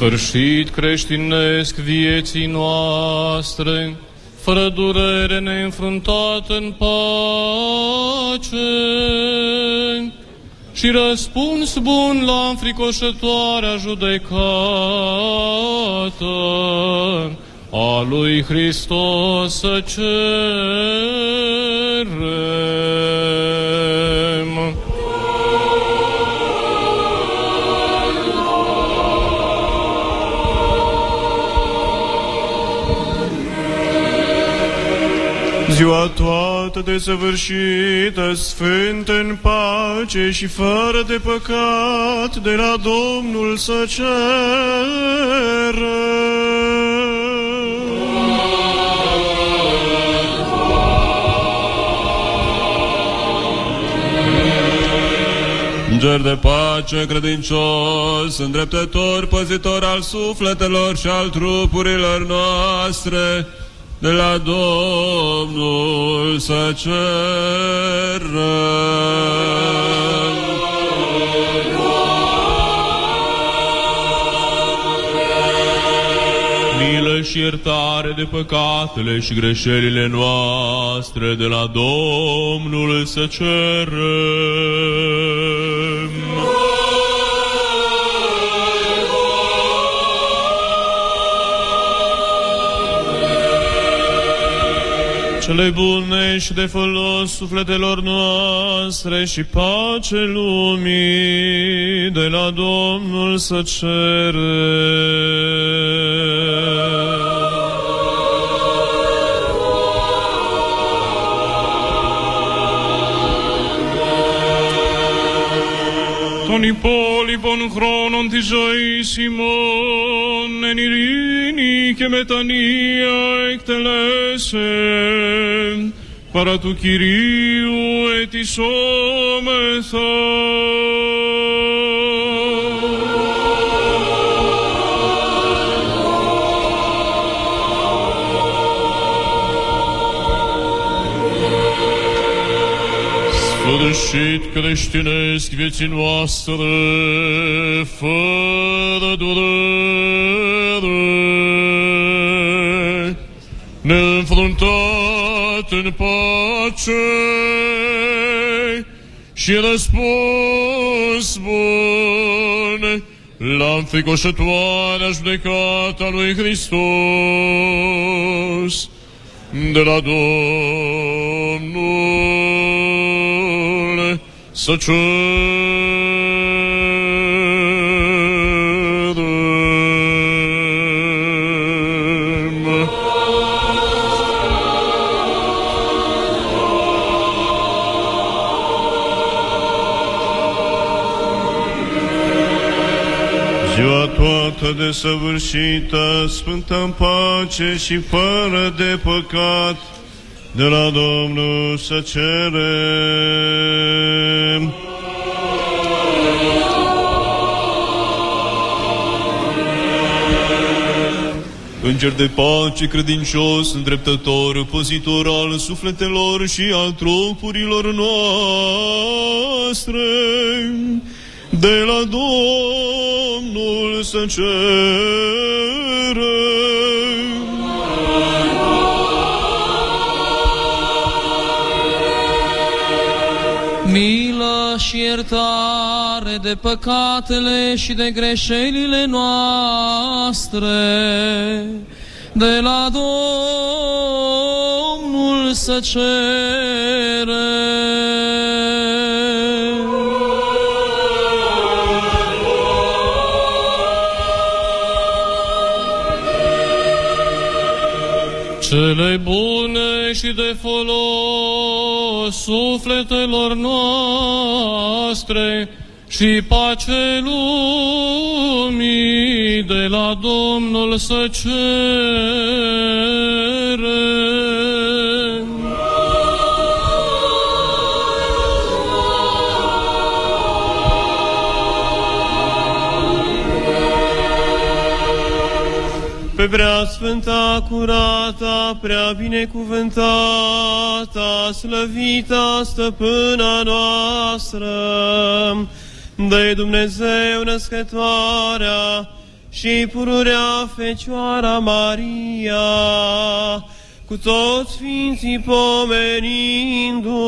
Speaker 8: Sfârșit creștinesc vieții noastre, fără durere neînfruntat în pace și răspuns bun la înfricoșătoarea judecată a lui Hristos să cerem.
Speaker 9: Ziua toată desăvârșită, sfântă în pace și fără de păcat, de la Domnul să
Speaker 3: Înger de pace, credincios, îndreptător, păzitor al sufletelor și al trupurilor noastre, de la Domnul să cerem.
Speaker 8: Milă și iertare de păcatele și greșelile noastre de la Domnul să cerem.
Speaker 9: Cele bune și de folos sufletelor noastre și pace lumii, de la Domnul să cerem.
Speaker 8: Τον υπόλοιπο υπόν χρόνων της ζωής ημών εν ειρήνη και μετανία εκτελέσε παρά του Κυρίου ετισόμεθα. Sfârșit creștinesc vieții noastre, fără durere, neînfruntat în pace și răspuns bun la înfricoșătoarea judecata lui Hristos de la Domnul să cerem.
Speaker 6: Toată desăvârșită, sfântă în pace și fără de păcat, de la Domnul să cerem.
Speaker 9: Înger de pace, credincios, îndreptător, păzitor al sufletelor și al trupurilor noastre, de la Domnul să cerem.
Speaker 7: milă și iertare de păcatele și de greșelile noastre, de la Domnul să cerem.
Speaker 8: Cele bune și de folos sufletelor noastre și pace lumii de la Domnul să cerem.
Speaker 6: Pe prea sfânta, curata, prea binecuvântata, slăvita stăpâna noastră, de Dumnezeu născătoarea și pururea Fecioara Maria, cu toți Sfinții pomenindu-o.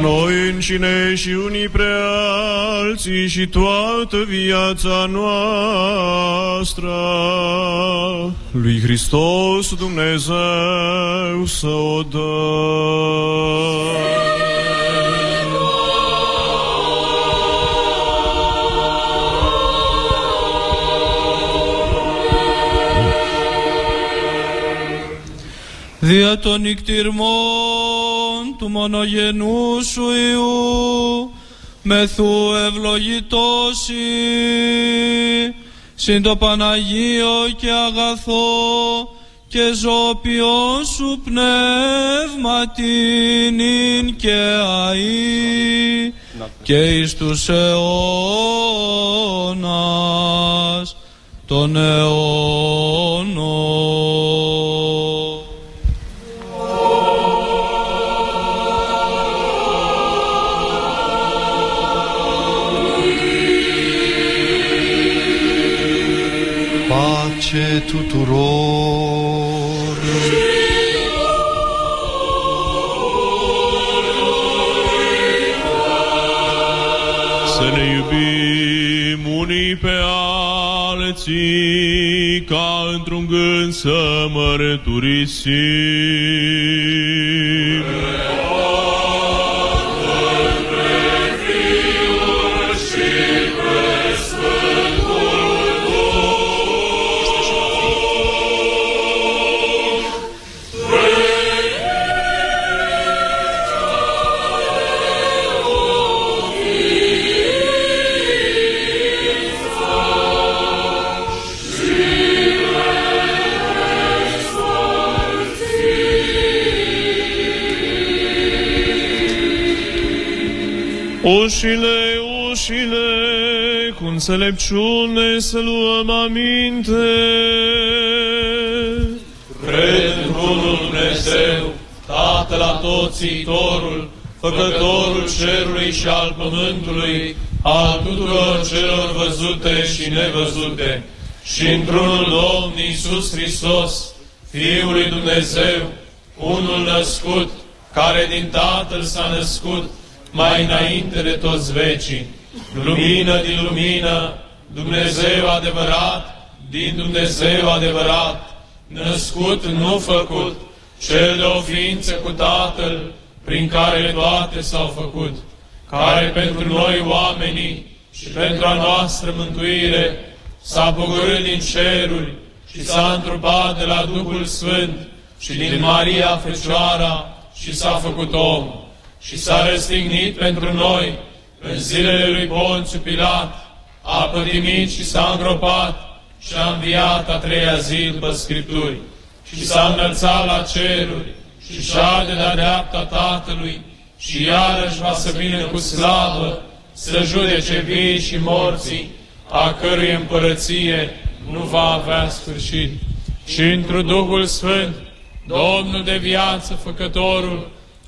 Speaker 9: noi înșine și unii pre alții și toată viața noastră lui Hristos Dumnezeu să o dăm.
Speaker 16: Δια των νυκτυρμών του μονογενούς σου Υιού, μεθού ευλογητώσει, συν το Παναγίο και αγαθό και ζώπιό σου πνεύματινην και αΐ και εις τους αιώνας των αιώνων.
Speaker 9: Să mărturisim.
Speaker 6: Ușile, ușile, cu înțelepciune să luăm aminte.
Speaker 5: Cred într-unul Dumnezeu, Tatăl atotțiitorul, Făcătorul cerului și al pământului, al tuturor celor văzute și nevăzute, și într-unul Domn Iisus Hristos, Fiul lui Dumnezeu, unul născut, care din Tatăl s-a născut, mai înainte de toți vecii, lumină din lumină, Dumnezeu adevărat, din Dumnezeu adevărat, născut, nu făcut, cel de o ființă cu Tatăl, prin care toate s-au făcut, care pentru noi oamenii și pentru a noastră mântuire s-a pogorât din ceruri și s-a întrupat de la Duhul Sfânt și din Maria Fecioara și s-a făcut om și s-a răstignit pentru noi în zilele lui Ponțiu Pilat, a pătimit și s-a îngropat și a înviat a treia zi după Scripturi și s-a înălțat la ceruri și șade de-a dreapta Tatălui și iarăși va să vină cu slavă să judece vii și morții, a cărui împărăție nu va avea sfârșit. Și într Duhul Sfânt, Domnul de viață, Făcătorul,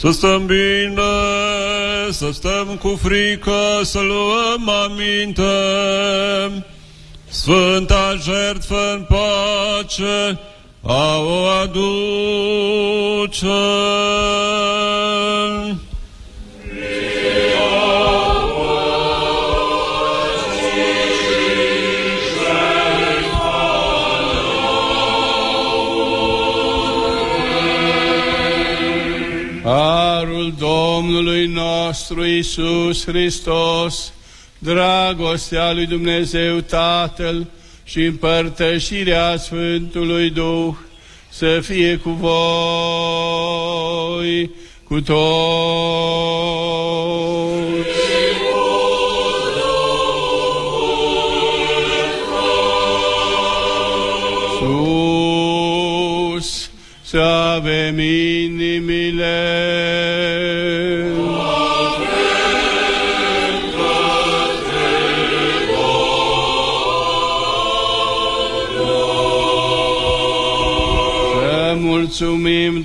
Speaker 3: Să stăm bine, să stăm cu frică, să luăm aminte. Sfânta jertfă în pace, a o aduce.
Speaker 11: Domnului nostru Isus Hristos, dragostea lui Dumnezeu Tatăl și împărtășirea Sfântului Duh să fie cu voi, cu toți. Sus să avem inimile. Să mulțumim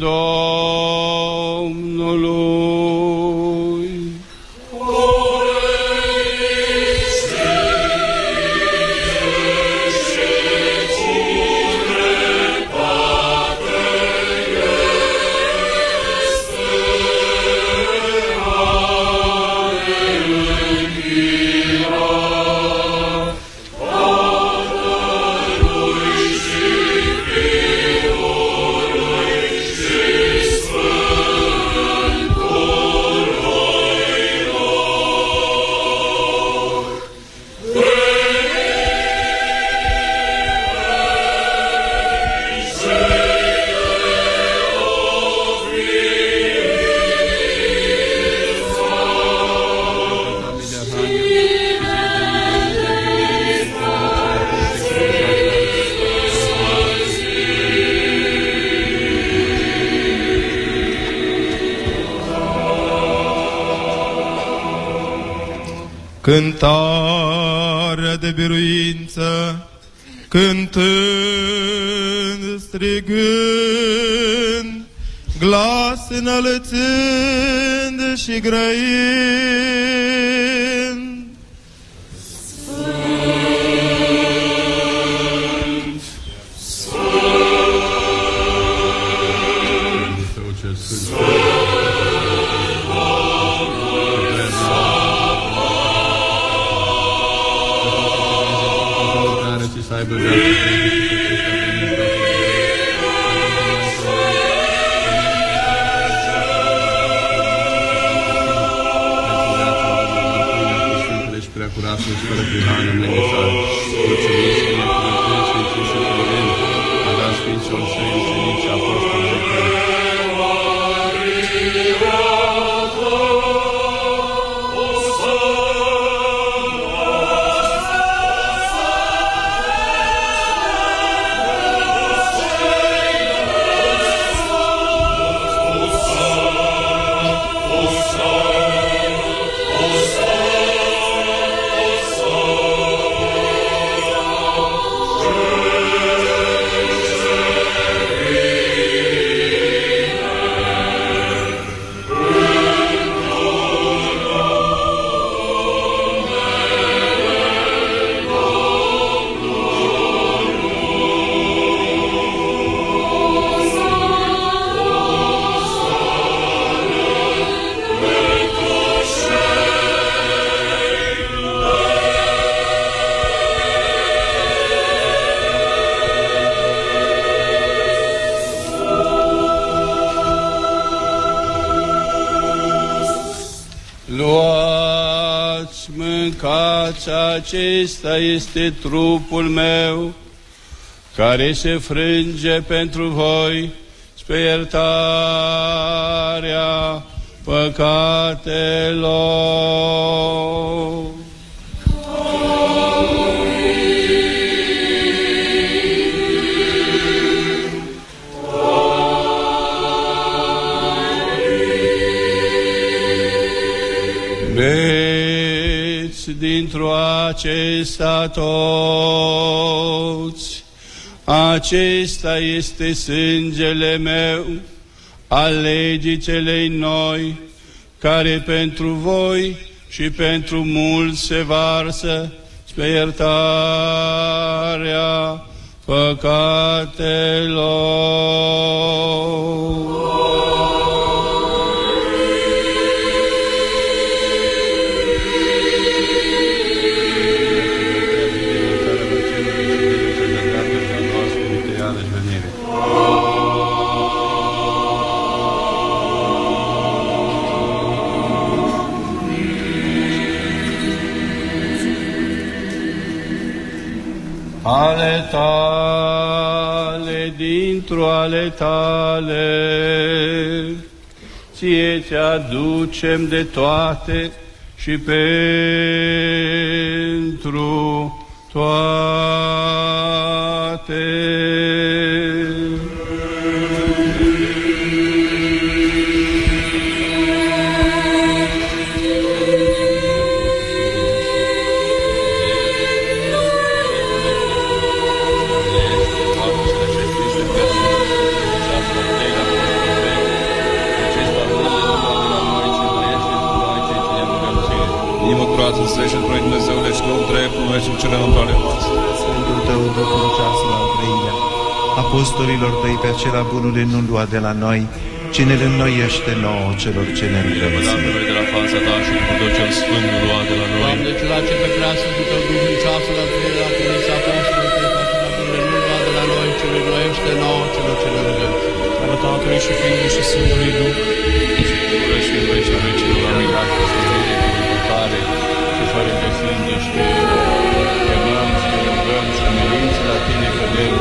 Speaker 9: cântarea de biruință, cântând, strigând, glas înălățând și grăind.
Speaker 11: Acesta este trupul meu, care se frânge pentru voi spre iertarea păcatelor. Dintr-o acesta toți, acesta este sângele meu, al legii celei noi, care pentru voi și pentru mulți se varsă spre iertarea păcatelor. Tale, dintr-o ale tale, ție ți aducem de toate și pentru
Speaker 17: acela bunule nu lua de la noi, ci ne înnoiește nouă celor ce ne
Speaker 18: Vădam pe noi de la fața ta și cu tot cel sfânt nu lua de la noi.
Speaker 19: Doamne, cela ce pe prea Sfântul Tău Duh în ceasul al treilea trimis apostolul tăi pe acela bunule nu lua de la noi, ci ne înnoiește nouă celor ce ne rugăm.
Speaker 20: Slavă Tatălui și Fiului și Sfântului Duh,
Speaker 11: și pură și în vecii vecilor. Amin. Iată să fie binecuvântare și fără de sânge și chemăm și rugăm și milință la Tine cădem.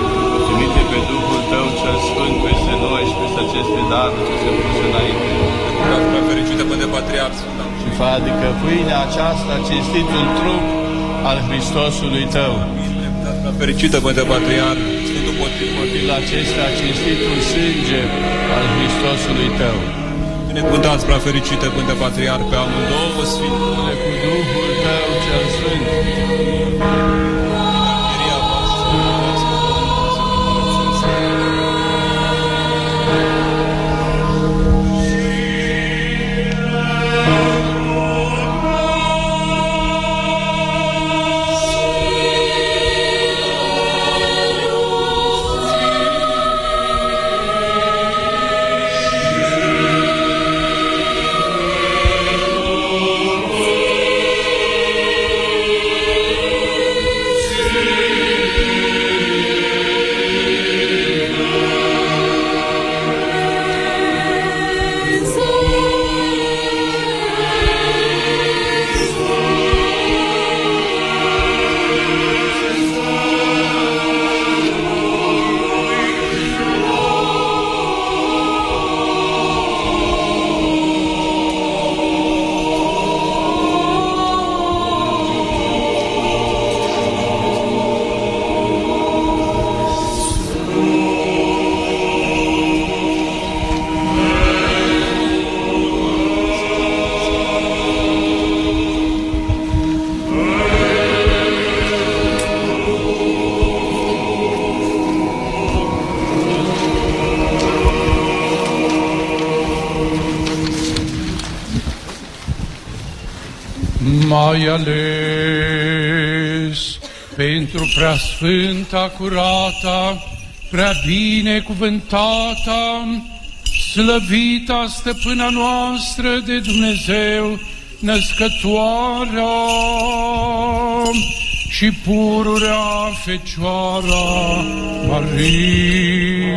Speaker 11: Trimite pe Duhul Tău cel Sfânt peste noi și peste aceste daruri ce se puse înainte.
Speaker 18: Prea fericită Părinte Patriarh Sfânta.
Speaker 11: Și fă adică pâinea aceasta cinstitul trup al Hristosului Tău.
Speaker 18: Prea fericită Părinte Patriarh Sfântul Potir.
Speaker 11: Motivul acesta cinstitul sânge al Hristosului Tău.
Speaker 18: Binecuvântați prea fericite Părinte Patriarh pe amândouă Sfintele
Speaker 11: cu Duhul Tău cel Sfânt.
Speaker 20: Mai ales pentru prea sfânta, curata, prea binecuvântata, slăvita stăpâna noastră de Dumnezeu, născătoarea și pururea Fecioara Maria.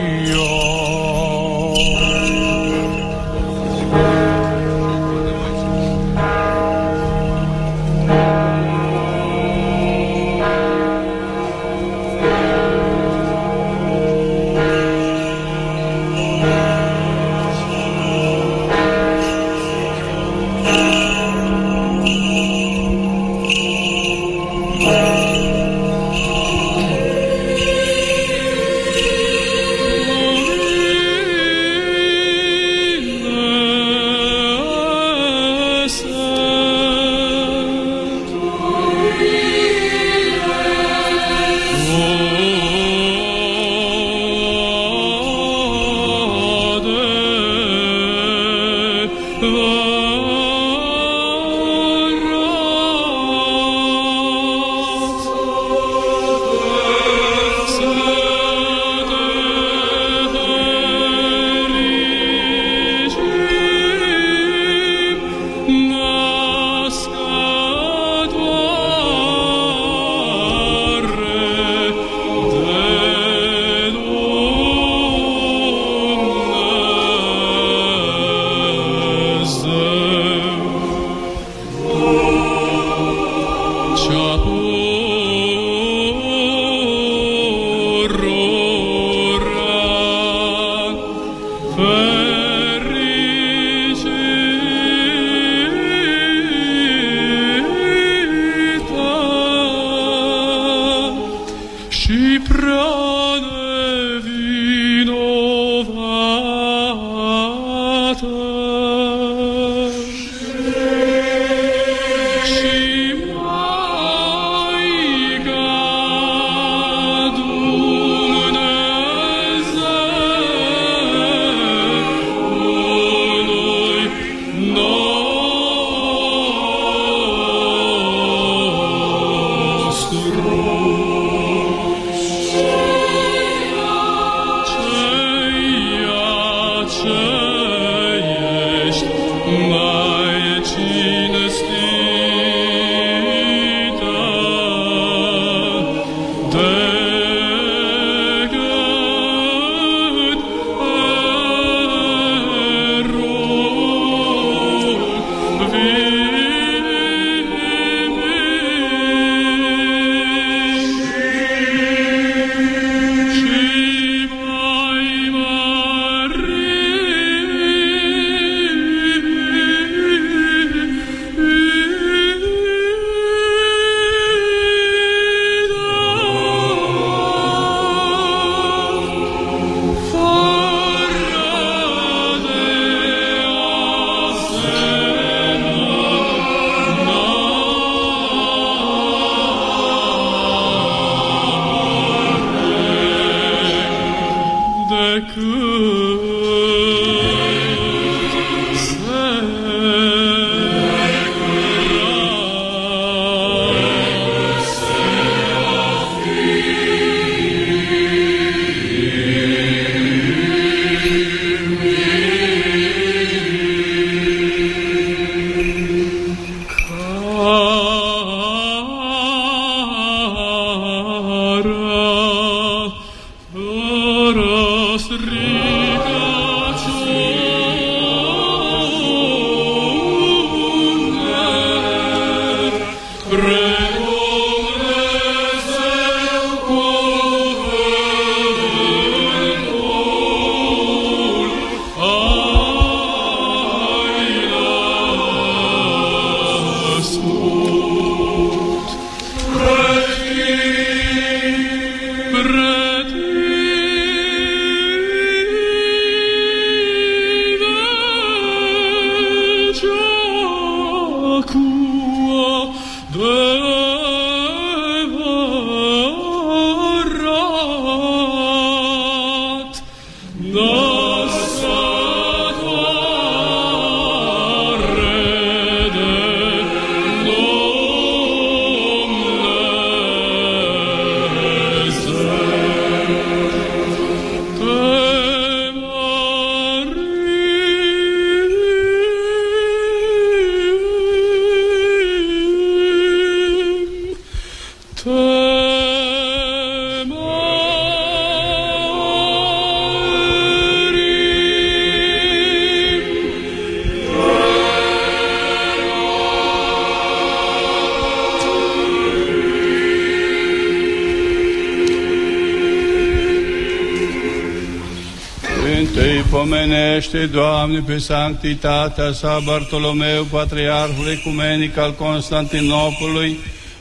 Speaker 11: Întâi pomenește, Doamne, pe sanctitatea sa Bartolomeu, Patriarhul Ecumenic al Constantinopolului,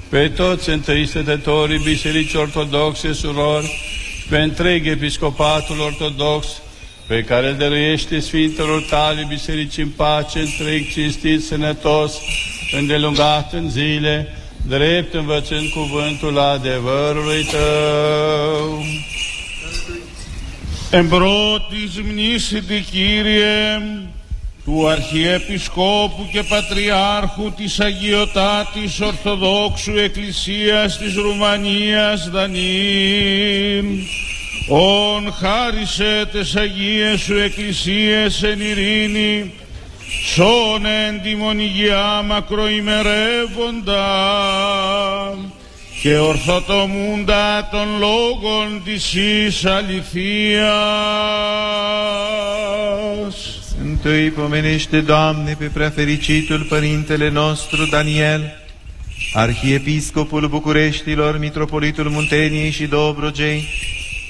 Speaker 11: pe toți întâi stătătorii Bisericii Ortodoxe, surori, și pe întreg episcopatul ortodox, pe care îl dăruiește Sfintelor tale Bisericii în pace, întreg, cinstit, sănătos, îndelungat în zile, drept învățând cuvântul adevărului Tău.
Speaker 12: Εμπρότης μνήσι τη Κύριε, του Αρχιεπισκόπου και Πατριάρχου της Αγιωτάτης Ορθοδόξου Εκκλησίας της Ρουμανίας Δανείλ, ον χάρισε τες Αγίες σου Εκκλησίες εν ειρήνη, σών εν τιμον υγειά μακροημερεύοντα και ορθοτομούντα των λόγων της εις αληθείας.
Speaker 17: Întâi pomenește, Doamne, pe prefericitul Părintele nostru Daniel, Arhiepiscopul Bucureștilor, Mitropolitul Munteniei și Dobrogei,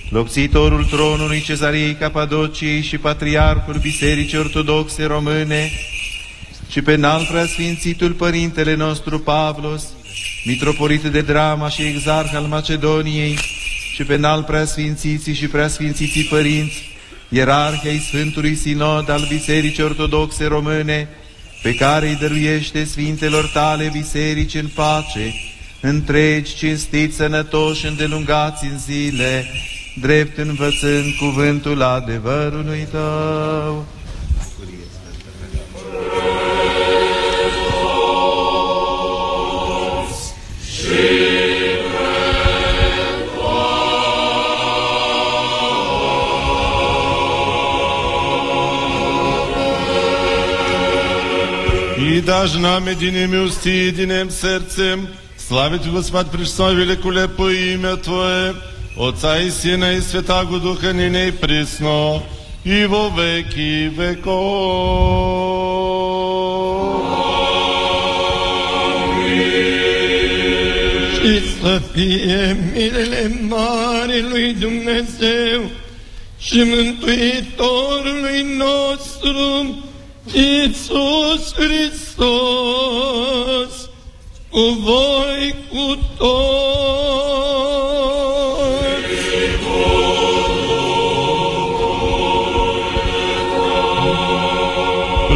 Speaker 17: locțitorul tronului Cezariei Capadociei și Patriarhul Bisericii Ortodoxe Române, și pe înalt preasfințitul Părintele nostru Pavlos, Mitropolit de Drama și Exarh al Macedoniei, și pe înalt preasfințiții și preasfințiții părinți, ierarhia Sfântului Sinod al Bisericii Ortodoxe Române, pe care îi dăruiește Sfintelor tale biserici în pace, întregi, cinstiți, sănătoși, îndelungați în zile, drept învățând cuvântul adevărului tău.
Speaker 21: И даже нами едиными усти, единым сердцем, славить Господь Престой великолепное имя Твое, Отца и Сына и Святаго Духа, ныне и присно, и во веки веков.
Speaker 22: Să fie mirele mare lui Dumnezeu și Mântuitorului nostru, Iisus Hristos, cu voi cu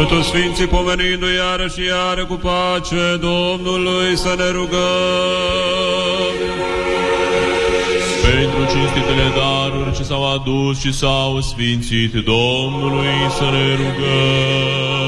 Speaker 3: Pentru Sfinții pomenindu-i iară și iară cu pace Domnului să ne rugăm.
Speaker 6: Pentru cinstitele daruri ce s-au adus și s-au sfințit Domnului să ne rugăm.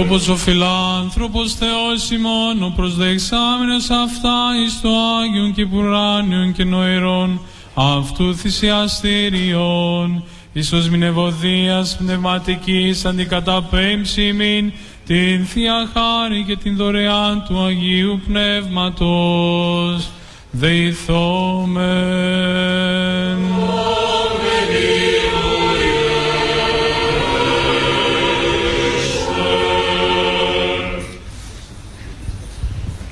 Speaker 5: Όπως ο φιλάνθρωπος Θεός ημών, ο προσδεξάμενος αυτά εις το Άγιον και Πουράνιον και νοερών, αυτού θυσιαστήριον, ίσως μην ευωδίας πνευματικής αντικαταπέμψιμην, την Θεία Χάρη και την δωρεάν του Αγίου Πνεύματος, δεηθόμεν.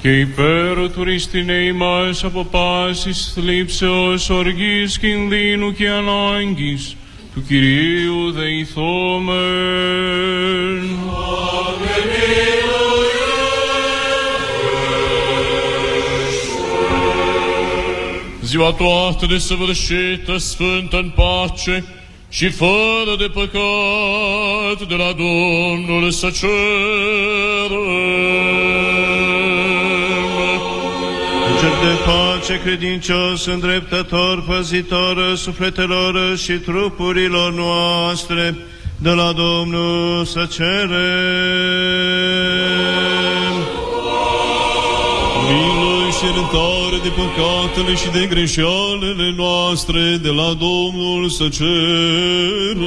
Speaker 8: και υπέρ του ρηστινέη μας από πάσης θλίψεως, οργής, κινδύνου και ανάγκης, του Κυρίου δεηθόμεν. Ziua toată desăvârșită, sfântă în pace și fără de păcat de la Domnul să cerem.
Speaker 9: Cer de pace, credincios, îndreptător, păzitor sufletelor și trupurilor noastre, de la Domnul să cerem.
Speaker 6: Milă și iertare de păcatele și de greșealele noastre, de la Domnul să cerem.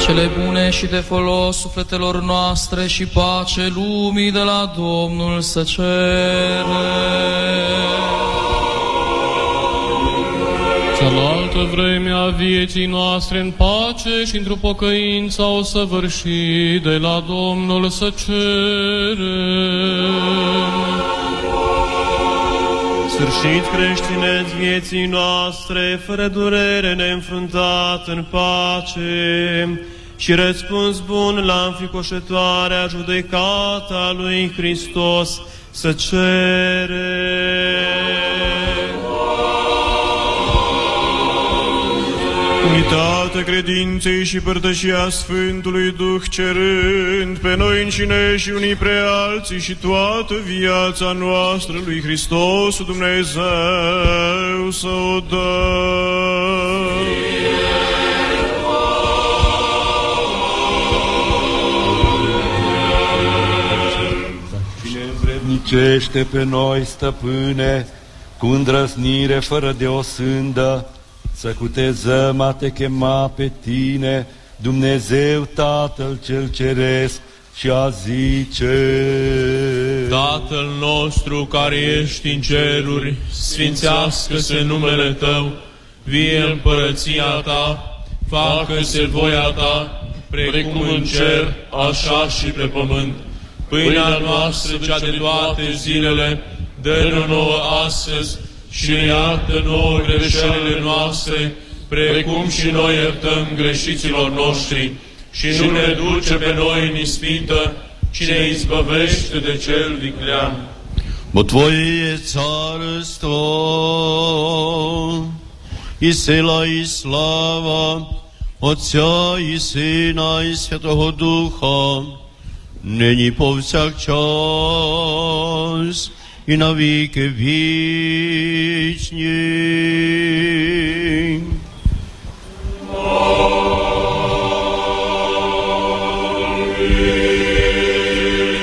Speaker 7: Cele bune și de folos sufletelor noastre și pace lumii de la Domnul să cerem.
Speaker 8: Cealaltă vreme a vieții noastre în pace și într-o pocăință o săvârși de la Domnul să cerem.
Speaker 9: Sfârșit creștineți vieții noastre, fără durere neînfruntat în pace și răspuns bun la înfricoșătoarea judecată a lui Hristos să cere. Unitate credinței și părtășia Sfântului Duh cerând pe noi înșine și unii pre alții și toată viața noastră lui Hristos Dumnezeu să o dăm.
Speaker 23: Cine învrednicește pe noi, stăpâne, cu îndrăznire fără de o sândă, să cutezăm a te chema pe tine, Dumnezeu Tatăl cel Ceresc, și a zice...
Speaker 6: Tatăl nostru care ești în ceruri, sfințească-se numele Tău, vie împărăția Ta, facă-se voia Ta, precum în cer, așa și pe pământ. Pâinea noastră, cea de toate zilele, dă-ne nouă astăzi și ne iartă nouă greșelile noastre, precum și noi iertăm greșiților noștri. Și nu ne duce pe noi în ispită, ci ne izbăvește de cel viclean.
Speaker 22: Bo Tvoje je carstvo i sila i slava Otca i Syna i Svetoho Ducha, nyní povsak čas i na wieki wieczni.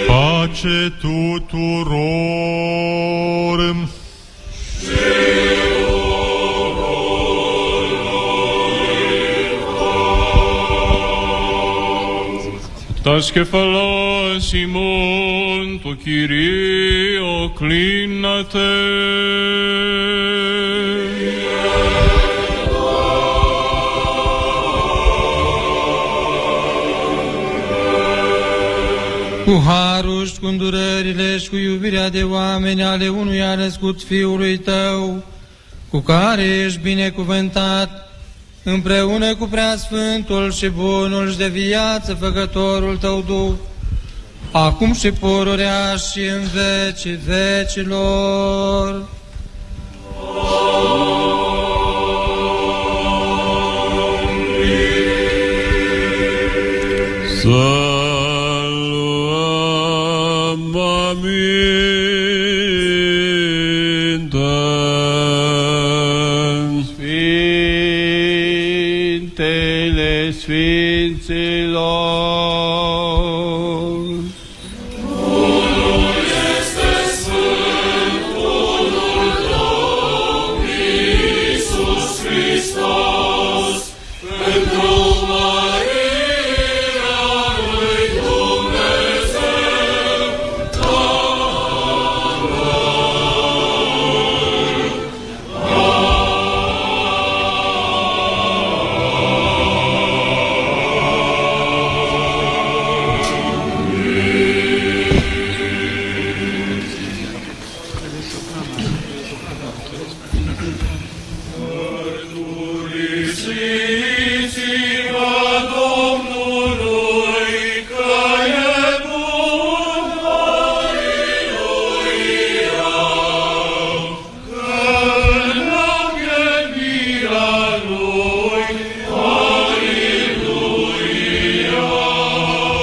Speaker 1: Pace tuturorum.
Speaker 8: Does give ημών το Κυρίο κλείνατε.
Speaker 24: Cu harul și cu îndurările și cu iubirea de oameni ale unui a născut Fiului Tău, cu care ești binecuvântat, împreună cu preasfântul și bunul și de viață făcătorul Tău Duh, acum și pururea și în vecii vecilor.
Speaker 3: Să luăm aminte.
Speaker 11: Sfintele Sfinților.